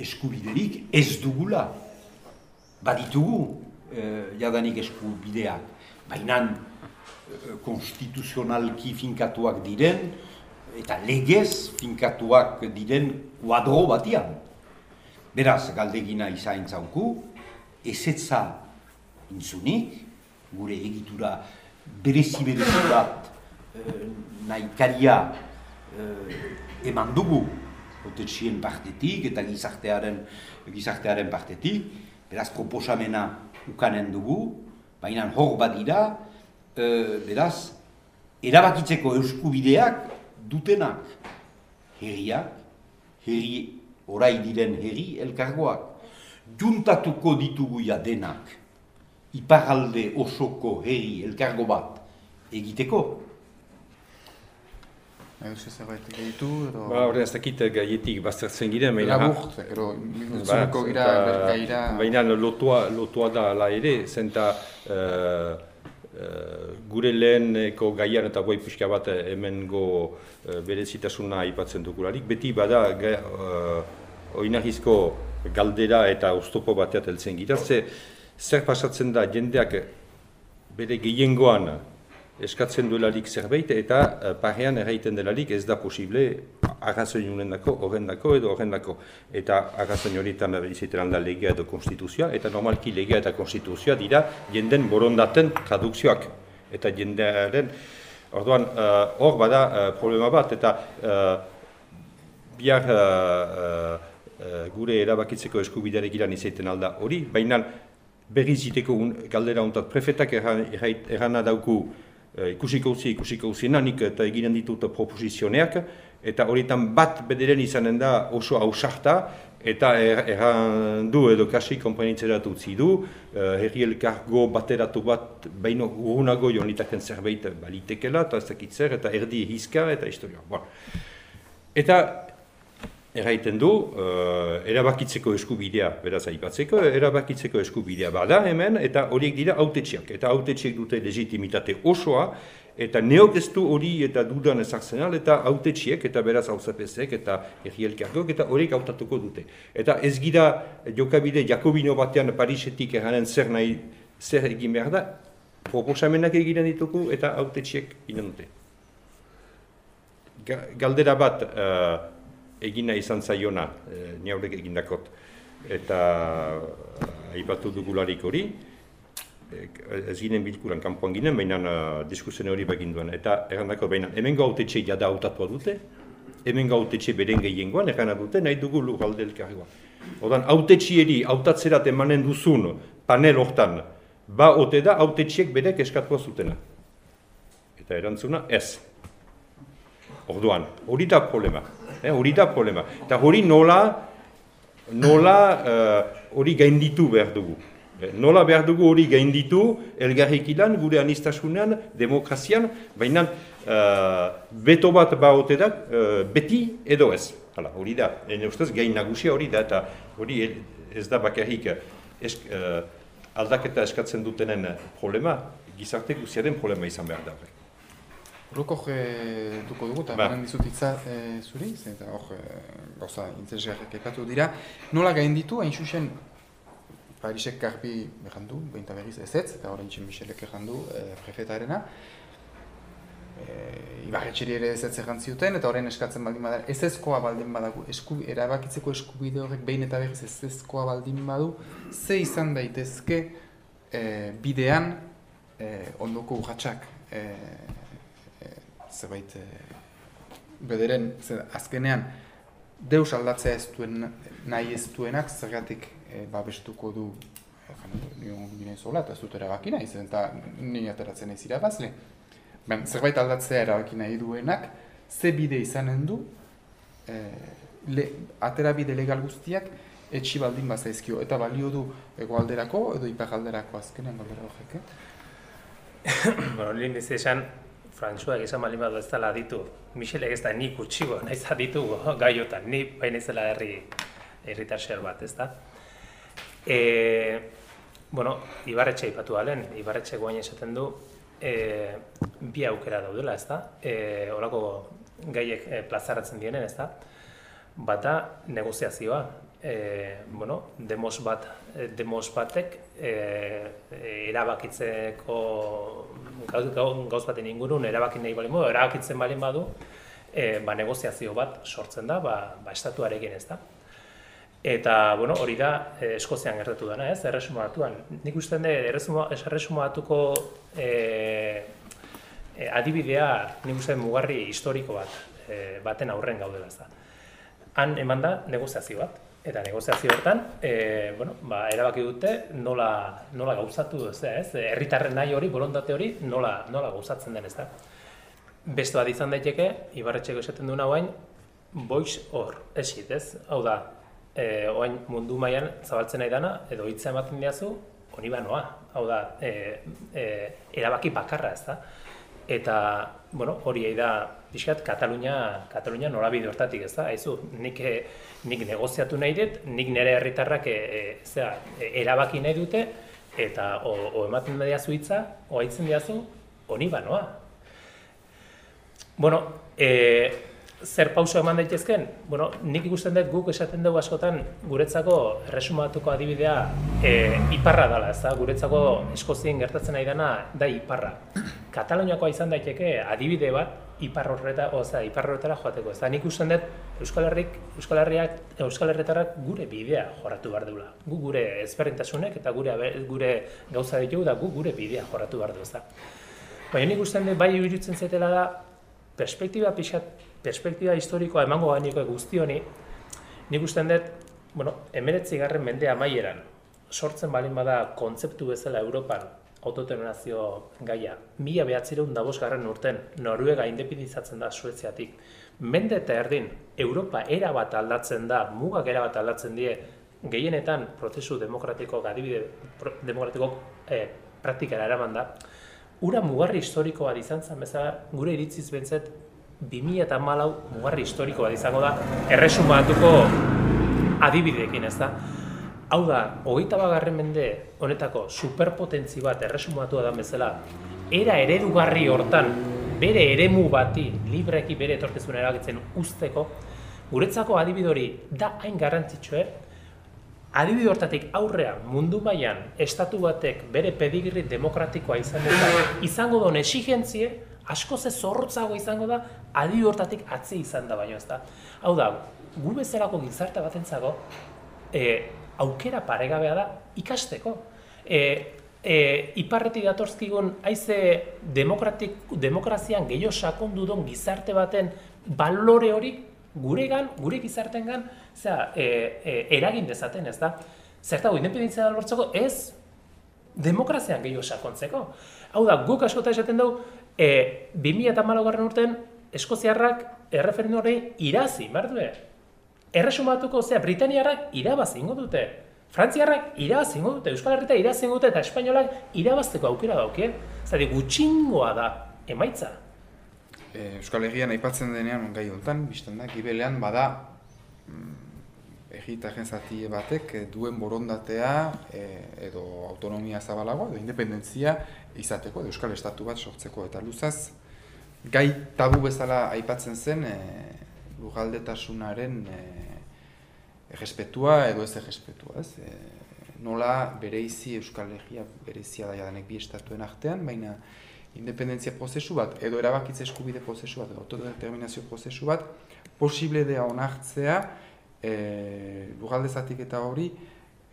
D: eskubiderik ez dugula. Baditugu uh, jadanik eskubideak. Baina konstituzionalki finkatuak diren, eta legez finkatuak diren kuadro batian. Beraz, galdegina izain zauku, ezetza intzunik, gure egitura berezi berezi bat eh, nahi karia eh, eman dugu, hotetsien partetik eta gizartearen, gizartearen partetik, beraz, proposamena ukanen dugu, baina hor bat dira, eh, beraz, erabakitzeko euskubideak dutenak herriak, herri orai diren herri elkargoak. Juntatuko ditugu ja denak, iparalde osoko herri elkargo bat egiteko.
A: Eus ez zerbait gehitu, edo...
C: Ba, horren ez dakit gaietik baztertzen gira, baina...
A: Laburt, ero, minutzuneko gira, bergaira...
C: Baina lotua, lotua da ala ere, zenta... Uh, gure leheneko gaian eta goi pixka bat hemen go uh, berezitasuna aipatzen dugularik. Beti bada oinahizko galdera eta oztopo bateat heltzen gira. Ze, zer pasatzen da jendeak bere gehiengoan eskatzen duelarik zerbait eta parean erraiten delarik ez da posible arrazoin unen dako, horren edo horren dako. Eta arrazoin horietan iziteran da legea edo konstituzioa eta normalki legea eta konstituzioa dira jenden borondaten tradukzioak. Eta jendearen, orduan hor bada problema bat eta uh, bihar gure erabakitzeko eskubidearek iran izaiten alda hori, baina berriz ziteko galdera ontat prefetak errana dauku Eh, ikusiko uzi, ikusiko uzienan, nik eta eginen ditut proposizioneak, eta horietan bat bederen izanen da oso hausarta, eta er, errandu edo kasi kompanitzeratu utzi du, uh, herri elkargo bateratu bat baino urunago joan litaken zerbait balitekela, eta ez dakit zer, eta erdi hizka, eta historia. Bon. Eta Erraiten du, uh, erabakitzeko eskubidea, beraz aipatzeko, erabakitzeko eskubidea bada hemen, eta horiek dira autetxiak. Eta autetxiek dute legitimitate osoa, eta neok ez du hori eta dudan ezartzen eta autetxiek, eta beraz hauzapezek, eta errielkargok, eta horiek hautatuko dute. Eta ez gira jokabide Jakobino batean Parisetik eranen zer nahi, zer egin behar da, proposamenak egiten dituku, eta autetxiek inen dute. Galdera bat, uh, egina izan zaiona, e, niaurek egindakot. Eta eh, aipatu dugularik hori, ez ginen bilkuran kanpoan ginen, baina uh, diskusen hori beginduan. Eta errandako baina hemen gautetxe jada autatua dute, hemen gautetxe beren gehiengoan, errana dute, nahi dugu lugalde elkargoa. Odan, autetxieri autatzerat emanen duzun panel hortan, ba ote da autetxiek berek eskatua zutena. Eta erantzuna, ez. Orduan, hori da problema. Eh, hori da problema. Eta hori nola, nola uh, hori gainditu behar dugu. Eh, nola behar dugu hori gainditu elgarrik ilan, gure anistasunean, demokrazian, baina uh, beto bat baote da, uh, beti edo ez. Hala, hori da, ene ustez gain nagusia hori da, eta hori ez da bakarrik esk, uh, aldaketa eskatzen dutenen problema, gizarte guziaren problema izan behar da.
A: Horoko je duko dugu, eta ba. dizut itza e, zuri, eta hor, gauza interesgarrik ekatu dira. Nola gain ditu, hain xuxen, Parisek garbi behandu, behinta berriz ez ez, eta horren txin Michelek errandu, e, prefetarena. E, Ibarretxeri ere ez ez errantziuten, eta horren eskatzen baldin bada, ez ezkoa baldin badagu, esku, erabakitzeko eskubide horrek behin eta berriz ez ezkoa baldin badu, ze izan daitezke e, bidean e, ondoko urratxak. E, zerbait e, bederen azkenean deus aldatzea ez duen nahi ez duenak zergatik e, babestuko du nion gine zola eta ez dut erabaki nahi eta nini ateratzen ez irabazle ben, zerbait aldatzea erabaki nahi duenak ze bide izanen du e, le, atera bide legal guztiak etxi baldin bazaizkio eta balio du egoalderako edo ipagalderako azkenean galdera horrek, eh? [coughs]
B: bueno, lehen esan, Frantzuak izan bali badu ez dela ditu, Michelek ez da nik utxigo, nahiz aditu gaiotan, ni baina ez dela herri herritar bat, ez da. E, bueno, Ibarretxe ipatu galen, Ibarretxe guain esaten du, e, bi aukera daudela, ez da. E, Horako gaiek e, plazaratzen dienen, ez da. Bata, negoziazioa, e, bueno, demos bat, e, demos batek e, erabakitzeko gauz, gauz baten ingurun erabaki nahi balin modu, erabakitzen balin badu, e, ba, negoziazio bat sortzen da, ba, ba estatuarekin ez da. Eta, bueno, hori da e, Eskozian gertatu dena, ez, erresumo batuan. Nik uste dut, erresumo batuko e, e, adibidea, nik uste mugarri historiko bat, e, baten aurren gaudela ez da. Han eman da negoziazio bat, Eta negoziazio hortan, e, bueno, ba, erabaki dute nola, nola gauzatu, ez, ez? Herritarren nahi hori, borontate hori, nola, nola gauzatzen den, ez da? Beste bat izan daiteke, Ibarretxeko esaten duena oain, boix hor, esit, ez? Hau da, e, oain mundu mailan zabaltzen nahi dana, edo hitza ematen diazu, honi banoa. Hau da, e, e, erabaki bakarra, ez da? Eta, bueno, hori da, pixkat, Katalunia, Katalunia norabide hortatik, ez da? Haizu, nik nik negoziatu nahi dut, nik nire herritarrak e, e, e, erabaki nahi dute, eta o, o ematen diazu hitza, o haitzen diazu, honi banoa. Bueno, e, zer pauso eman daitezken, bueno, nik ikusten dut guk esaten dugu askotan guretzako erresumatuko adibidea e, iparra dela, ez da? Guretzako eskozien gertatzen nahi dena da iparra. Kataloniakoa izan daiteke adibide bat ipar horreta, oza, ipar horretara joateko. Ez da, nik usten dut Euskal Herrik, Euskal Herriak, Euskal Herretarrak gure bidea jorratu behar dula. Gu gure ezberdintasunek eta gure gure gauza ditugu da gu gure bidea jorratu behar du, ez da. Baina nik usten dut bai iruditzen zetela da perspektiba pixat perspektiba historikoa emango gaineko guzti honi, nik usten dut, bueno, emeretzi garren mende amaieran, sortzen balin bada kontzeptu bezala Europan autodeterminazio gaia, mila behatzireun dabos garren urten, Noruega independizatzen da Sueziatik. Mende eta erdin, Europa era bat aldatzen da, mugak era aldatzen die, gehienetan prozesu demokratiko, gadibide demokratiko eh, praktikara eraman da, ura mugarri historikoa izan zen bezala, gure iritziz bentzet, 2000 eta malau mugarri historiko bat izango da, erresumatuko adibideekin ez da. Hau da, hogeita bagarren mende honetako superpotentzi bat erresumatua da bezala, era eredugarri hortan, bere eremu bati, libreki bere etorkizun eragitzen usteko, guretzako adibidori da hain garrantzitsue, adibide hortatik aurrea mundu mailan estatu batek bere pedigri demokratikoa izan izango duen esigentzie, asko ze zorrotzago izango da, adi hortatik atze izan da baino ez da. Hau da, gu bezalako gizarte batentzago, e, aukera paregabea da ikasteko. E, e, iparretik datorzkigun haize demokratik, demokrazian gehiago sakondu don gizarte baten balore hori guregan, gure gizartengan, zera, e, e, eragin dezaten, ez da? Zertago, independentzia da lortzeko, ez demokrazian gehiago sakontzeko. Hau da, guk askota esaten dugu, E, 2008 garren urten, Eskoziarrak erreferendu hori irazi, mardue. Erresumatuko, zea, Britaniarrak irabazi ingo dute. Frantziarrak irabazi ingo dute, Euskal Herrita irabazi dute, eta Espainolak irabazteko aukera dauke. Zari, gutxingoa da, emaitza.
A: E, Euskal Herrian aipatzen denean gai honetan, bizten da, gibelean bada mm, egita jenzati batek duen borondatea e, edo autonomia zabalagoa, edo independentzia izateko, Euskal Estatu bat sortzeko eta luzaz. Gai tabu bezala aipatzen zen e, lugaldetasunaren e, errespetua edo ez errespetua. Ez? E, nola bereizi Euskal Herria bereizia da jadanek bi estatuen artean, baina independentzia prozesu bat, edo erabakitze eskubide prozesu bat, edo autodeterminazio prozesu bat, posible dea onartzea e, lugaldezatik eta hori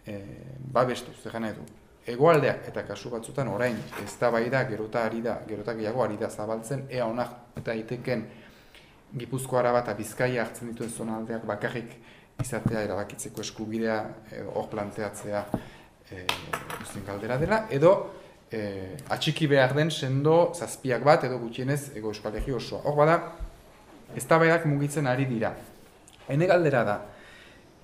A: e, babestu, zer edu egoaldeak eta kasu batzutan orain ez da bai gerota ari da, gerota gehiago ari da zabaltzen, ea onak eta iteken Gipuzko araba eta Bizkaia hartzen dituen zonaldeak bakarrik izatea erabakitzeko eskubidea hor planteatzea e, galdera dela, edo e, atxiki behar den sendo zazpiak bat edo gutxienez ego euskal osoa. Hor bada, ez da mugitzen ari dira. Hene galdera da,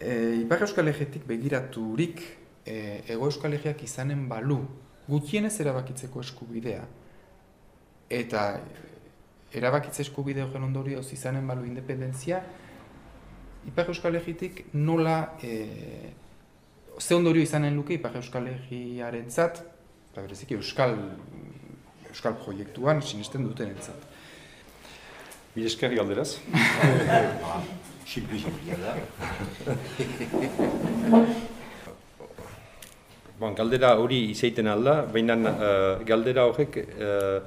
A: e, Ipar Euskal begiraturik e, ego euskal izanen balu gutienez erabakitzeko eskubidea eta erabakitze eskubide horren ondorioz izanen balu independentzia Ipar Euskal nola e, ze ondorio izanen luke Ipar Euskal Herriaren zat, eta bereziki Euskal, Euskal proiektuan sinisten duten entzat.
C: Bi eskerri alderaz. [laughs]
D: Silpi, da. [laughs]
C: bon, galdera hori izaiten alda, baina uh, galdera horrek uh,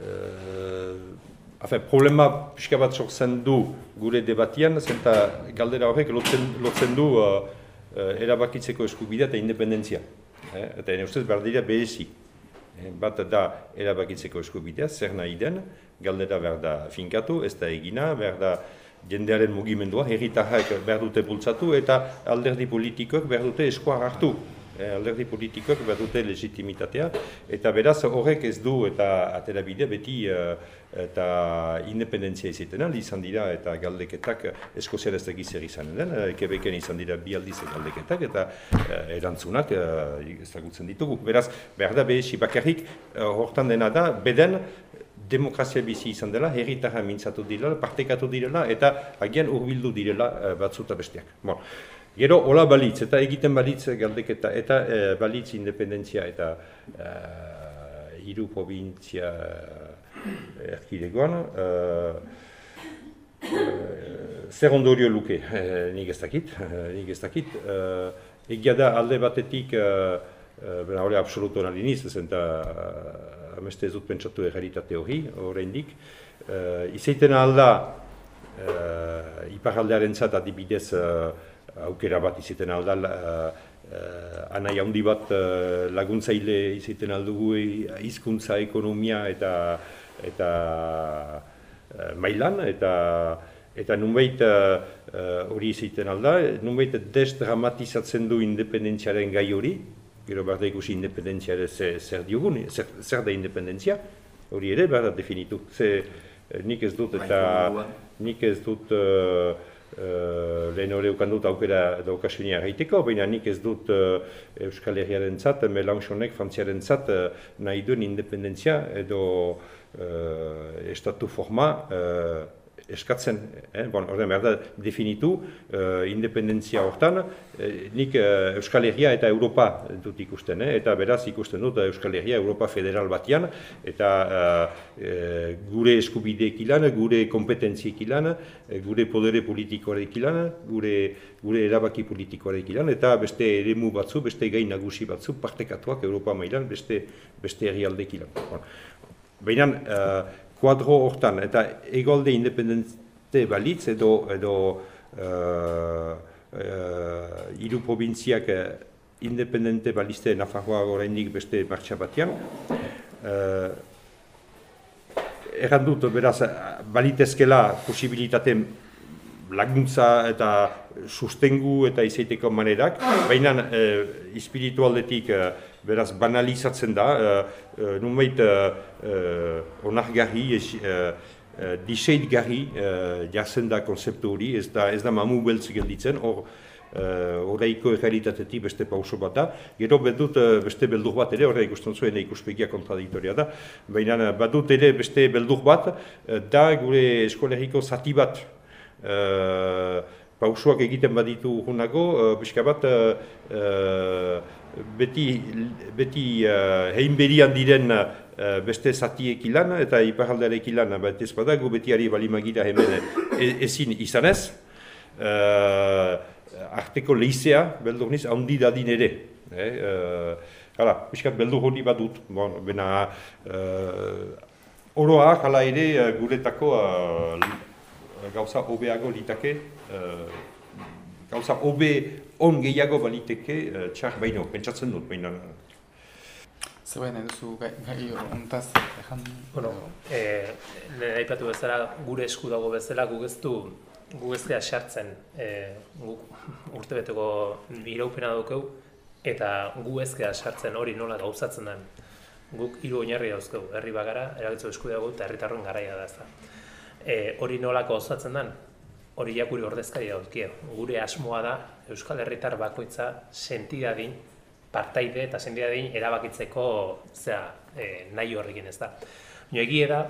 C: uh, problema pixka bat sortzen du gure debatian, zenta galdera horrek lotzen, lotzen du uh, uh, erabakitzeko eskubidea eta independentzia. Eh? Eta ene ustez behar dira behezi. Eh? Bat da erabakitzeko eskubidea, zer nahi den, galdera behar da finkatu, ez da egina, behar da jendearen mugimendua, herritarrak behar dute bultzatu eta alderdi politikoak behar dute eskoa hartu. Eh, alderdi politikoak behar dute legitimitatea, eta beraz horrek ez du eta atera bide beti uh, eta independentzia izaten ali izan dira eta galdeketak eskoziara ez dakiz izan den, uh, izan dira bi aldiz galdeketak eta uh, erantzunak uh, ezagutzen ditugu. Beraz, behar da behesi bakarrik, hortan dena da, beden demokrazia bizi izan dela, herritarra mintzatu direla, partekatu direla, eta agian urbildu direla uh, batzuta besteak. Bon. Gero, hola balitz, eta egiten balitz galdeketa, eta e, balitz independentzia eta e, hiru provintzia erkidegoan. E, zer ondorio luke, e, nik ez dakit, nik ez dakit. egia da alde batetik, e, e, absoluto nahi niz, zen eta ameste ez dut pentsatu egeritate hori, oraindik. E, izaiten alda, e, iparaldearen zat adibidez aukera bat izaiten alda, uh, anai handi bat uh, laguntzaile izaten aldugu hizkuntza ekonomia eta eta uh, mailan. Eta eta nunbait hori uh, izaten alda, nunbait desdramatizatzen du independentziaren gai hori, gero behar da ikusi independentziare zer, zer diogun, zer, zer da independentzia, hori ere behar da definitu. Ze, nik ez dut eta nik ez dut Uh, lehen hori ukan dut aukera daukasunia gaiteko, baina nik ez dut uh, Euskal Herriaren zat, Melanchonek, Frantziaren zat, uh, nahi duen independentzia edo uh, estatu forma eskatzen, eh? bon, orden behar da definitu, uh, independentzia hortan, eh, nik uh, Euskal Herria eta Europa dut ikusten, eh? eta beraz ikusten dut Euskal Herria Europa federal batian, eta uh, gure eskubideek ilan, gure kompetentziek ilan, gure podere politikoarek ilan, gure, gure erabaki politikoarek ilan, eta beste eremu batzu, beste gain nagusi batzu, partekatuak Europa mailan, beste, beste herrialdek ilan. Bon. Baina, kuadro hortan, eta egolde independente balitz edo, edo uh, uh, iru provintziak uh, independente balizte Nafarroa oraindik beste martxa batean. Uh, Erran beraz, balitezkela posibilitate laguntza eta sustengu eta izaiteko manerak, baina eh, espiritualdetik eh, beraz banalizatzen da, eh, eh, nunbait eh, onargarri, eh, diseitgarri eh, jartzen da konzeptu hori, ez da, ez da mamu beltz gelditzen, hor horreiko uh, errealitatetik beste pauso bat da. Gero bedut uh, beste beldur bat ere, horre ikusten zuen ikuspegia kontradiktoria da, baina badut ere beste beldur bat, da gure eskoleriko zati bat pausoak egiten baditu junako, uh, bat, uh, beti, beti uh, hein berian diren uh, beste zatiek ilan eta iparaldearek ilan, bat ez badago beti ari balimagira hemen e, ezin izanez. Uh, arteko leizea, beldur niz, handi dadin ere. Eh, uh, hala, pixkat beldur hori bat dut, bon, bena, uh, oroa, hala ere, guretako uh, gauza hobeago litake, uh, gauza hobe on gehiago baliteke uh, txar baino, pentsatzen dut, baina.
A: Zer baina duzu gai, gai ontaz, ezan?
B: Bueno, eh, lehen aipatu bezala, gure esku dago bezala, guk ez du, guk ez sartzen, eh, guk urte beteko iraupena daukeu, eta gu ez sartzen hori nola gauzatzen den. Guk hiru oinarri dauzkegu, herri bagara, eragitzu esku dago eta herritarron garaia da ez da e, hori nolako osatzen den, hori jakuri ordezkari dauzkie. Gure asmoa da Euskal Herritar bakoitza sentidadin, partaide eta sentidadin erabakitzeko zera, e, nahi horrekin ez da. Nio egie da,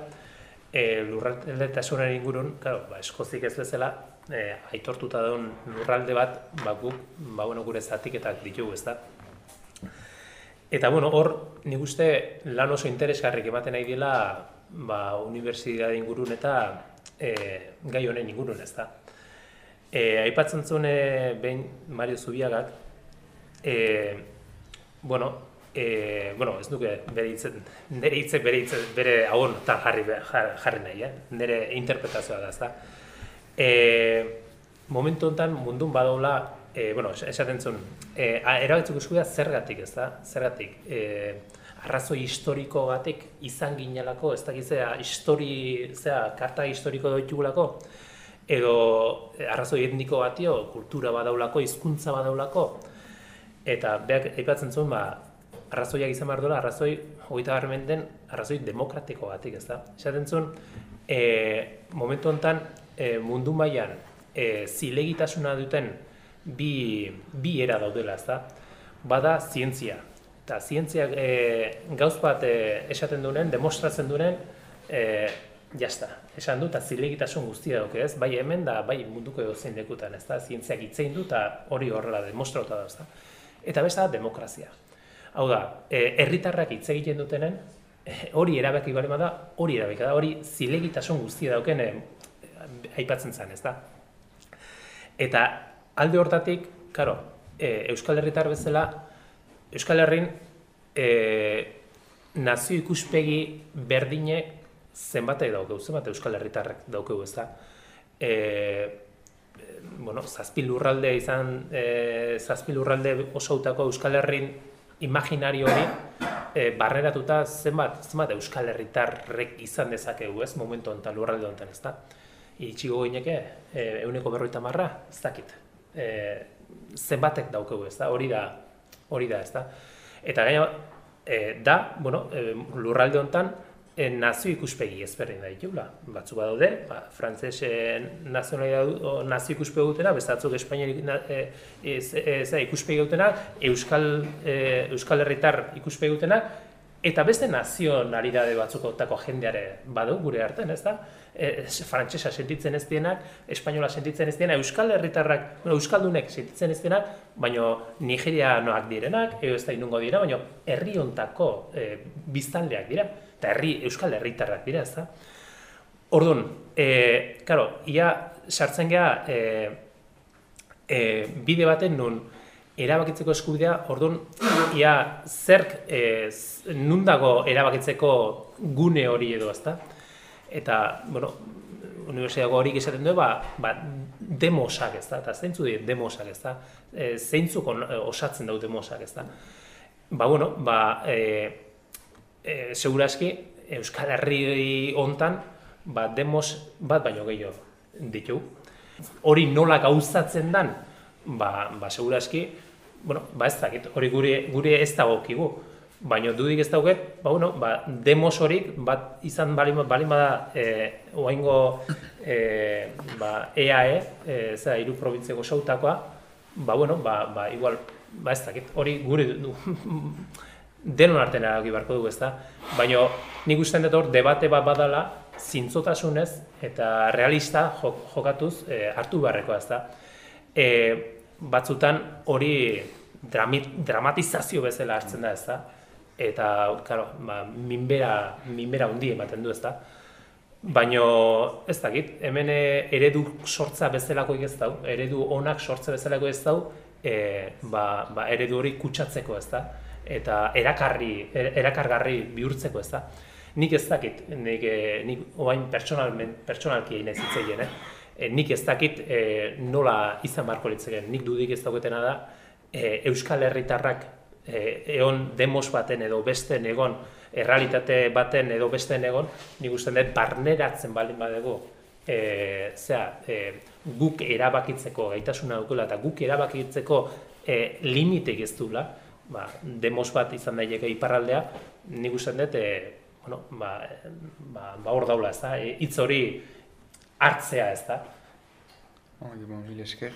B: e, lurralde ingurun, claro, ba, eskozik ez bezala, e, aitortuta daun lurralde bat, ba, guk, ba, bueno, gure zatiketak ditugu ez da. Eta bueno, hor, nik uste lan oso interesgarrik ematen nahi dela ba, unibertsitate ingurun eta e, gai honen ingurun ez da. E, aipatzen zuen behin Mario Zubiagak, e, bueno, e, bueno, ez duke bere hitzen, nire hitzek bere hitzek, bere agon eta jarri, jarri nahi, eh? nire interpretazioa da, ez da. E, momentu honetan mundun badaula, e, bueno, esaten zuen, e, erabatzuk eskubidea zergatik, ez da, zergatik. E, arrazoi historiko batek izan ginelako, ez dakizea, histori, zera, karta historiko doitugulako, edo eh, arrazoi etniko batio, kultura badaulako, hizkuntza badaulako, eta beak aipatzen zuen, ba, arrazoiak izan behar dola, arrazoi, hogeita den, arrazoi demokratiko batik, ez da? Esaten zuen, e, momentu honetan, e, mundu mailan e, zilegitasuna duten bi, bi era daudela, ez da? Bada zientzia, eta zientziak e, gauz bat e, esaten duen, demostratzen duen, e, jazta, esan du, eta zilegitasun guztia duke ez, bai hemen da, bai munduko edo zein dekutan, ez da, zientziak itzein du, eta hori horrela demostrauta da, ez da. Eta besta da, demokrazia. Hau da, e, herritarrak hitz egiten dutenen, hori erabaki bali da, hori erabaki da, hori zilegitasun guztia dauken, e, aipatzen zen, ez da? Eta alde hortatik, karo, e, Euskal Herritar bezala, Euskal Herrin e, nazio ikuspegi berdine zenbatek daukeu, zenbat Euskal Herritarrek daukeu, ez da? E, bueno, zazpi lurralde izan, e, zazpi lurralde osautako Euskal Herrin imaginario hori, e, barneratuta zenbat, zenbat Euskal Herritarrek izan dezakegu, ez, momentu honetan, lurralde honetan, ez da? Itxigo gineke, e, euneko berroita marra, ez dakit. E, zenbatek daukegu, ez da? Hori da, hori da, ez da? Eta gaina, e, da, bueno, e, lurralde honetan, nazio ikuspegi ezberdin da ditugula. Batzu badaude, ba, frantzesen nazio ikuspegi dutena, bestatzuk espainiari e, e, e, ikuspegi dutena, euskal, e, euskal herritar ikuspegi dutena, eta beste nazionalidade batzukotako jendeare badu gure artean, ez da? E, frantsesa sentitzen ez dienak, espainola sentitzen ez dienak, euskal herritarrak, bueno, euskaldunek sentitzen ez dienak, baino nigerianoak direnak, eo ez da inungo dira, baino herri hontako e, biztanleak dira eta herri euskal herritarrak dira, ezta? Orduan, eh, claro, ia sartzen gea eh, eh, bide baten nun erabakitzeko eskubidea, orduan ia zerk eh, nun dago erabakitzeko gune hori edo, ezta? Eta, bueno, universitateako hori esaten du, ba, ba demosak, ezta? Eta zeintzu dira demosak, ezta? E, zeintzuk osatzen dau demosak, ezta? Ba, bueno, ba, eh, e, seguraski Euskal Herri hontan ba, demos bat baino gehiago ditu. Hori nola gauzatzen dan, ba, ba seguraski, bueno, ba ez dakit, hori gure, gure ez dagokigu. Baina dudik ez dauket, ba, bueno, ba, demos horik bat izan balin, balin bada e, oaingo e, ba, EAE, e, zera, iru probintzeko sautakoa, ba, bueno, ba, ba, igual, ba ez dakit, hori gure du, [laughs] denon artean erabaki beharko dugu, ezta? Baina nik ustean dut hor debate bat badala zintzotasunez eta realista jokatuz e, hartu beharreko, ezta? E, batzutan hori dramit, dramatizazio bezala hartzen da, ezta? Eta, claro, ba, minbera, minbera hundi ematen du, ezta? Baina, ez dakit, hemen eh, eredu sortza bezalako ez dau, eredu onak sortza bezalako ez dau, e, ba, ba, eredu hori kutsatzeko, ez da? Eta erakarri, er, erakargarri bihurtzeko ez da. Nik ez dakit, nik, eh, nik oain pertsonalmen, pertsonalki egin ez hitzeien, eh? E, nik ez dakit e, nola izan barko litzeken, nik dudik ez dauketena da, e, Euskal Herritarrak e, egon demos baten edo beste egon, errealitate baten edo beste egon, nik uste dut barneratzen baldin badego, e, zera, e, guk erabakitzeko gaitasuna dukela eta guk erabakitzeko e, limitek ez dula, ba, demos bat izan daiteke iparraldea, nik usten dut, e, bueno, ba, ba, ba hor daula, ez da, e, hitz hori hartzea, ez da.
A: Ongi, bon, esker.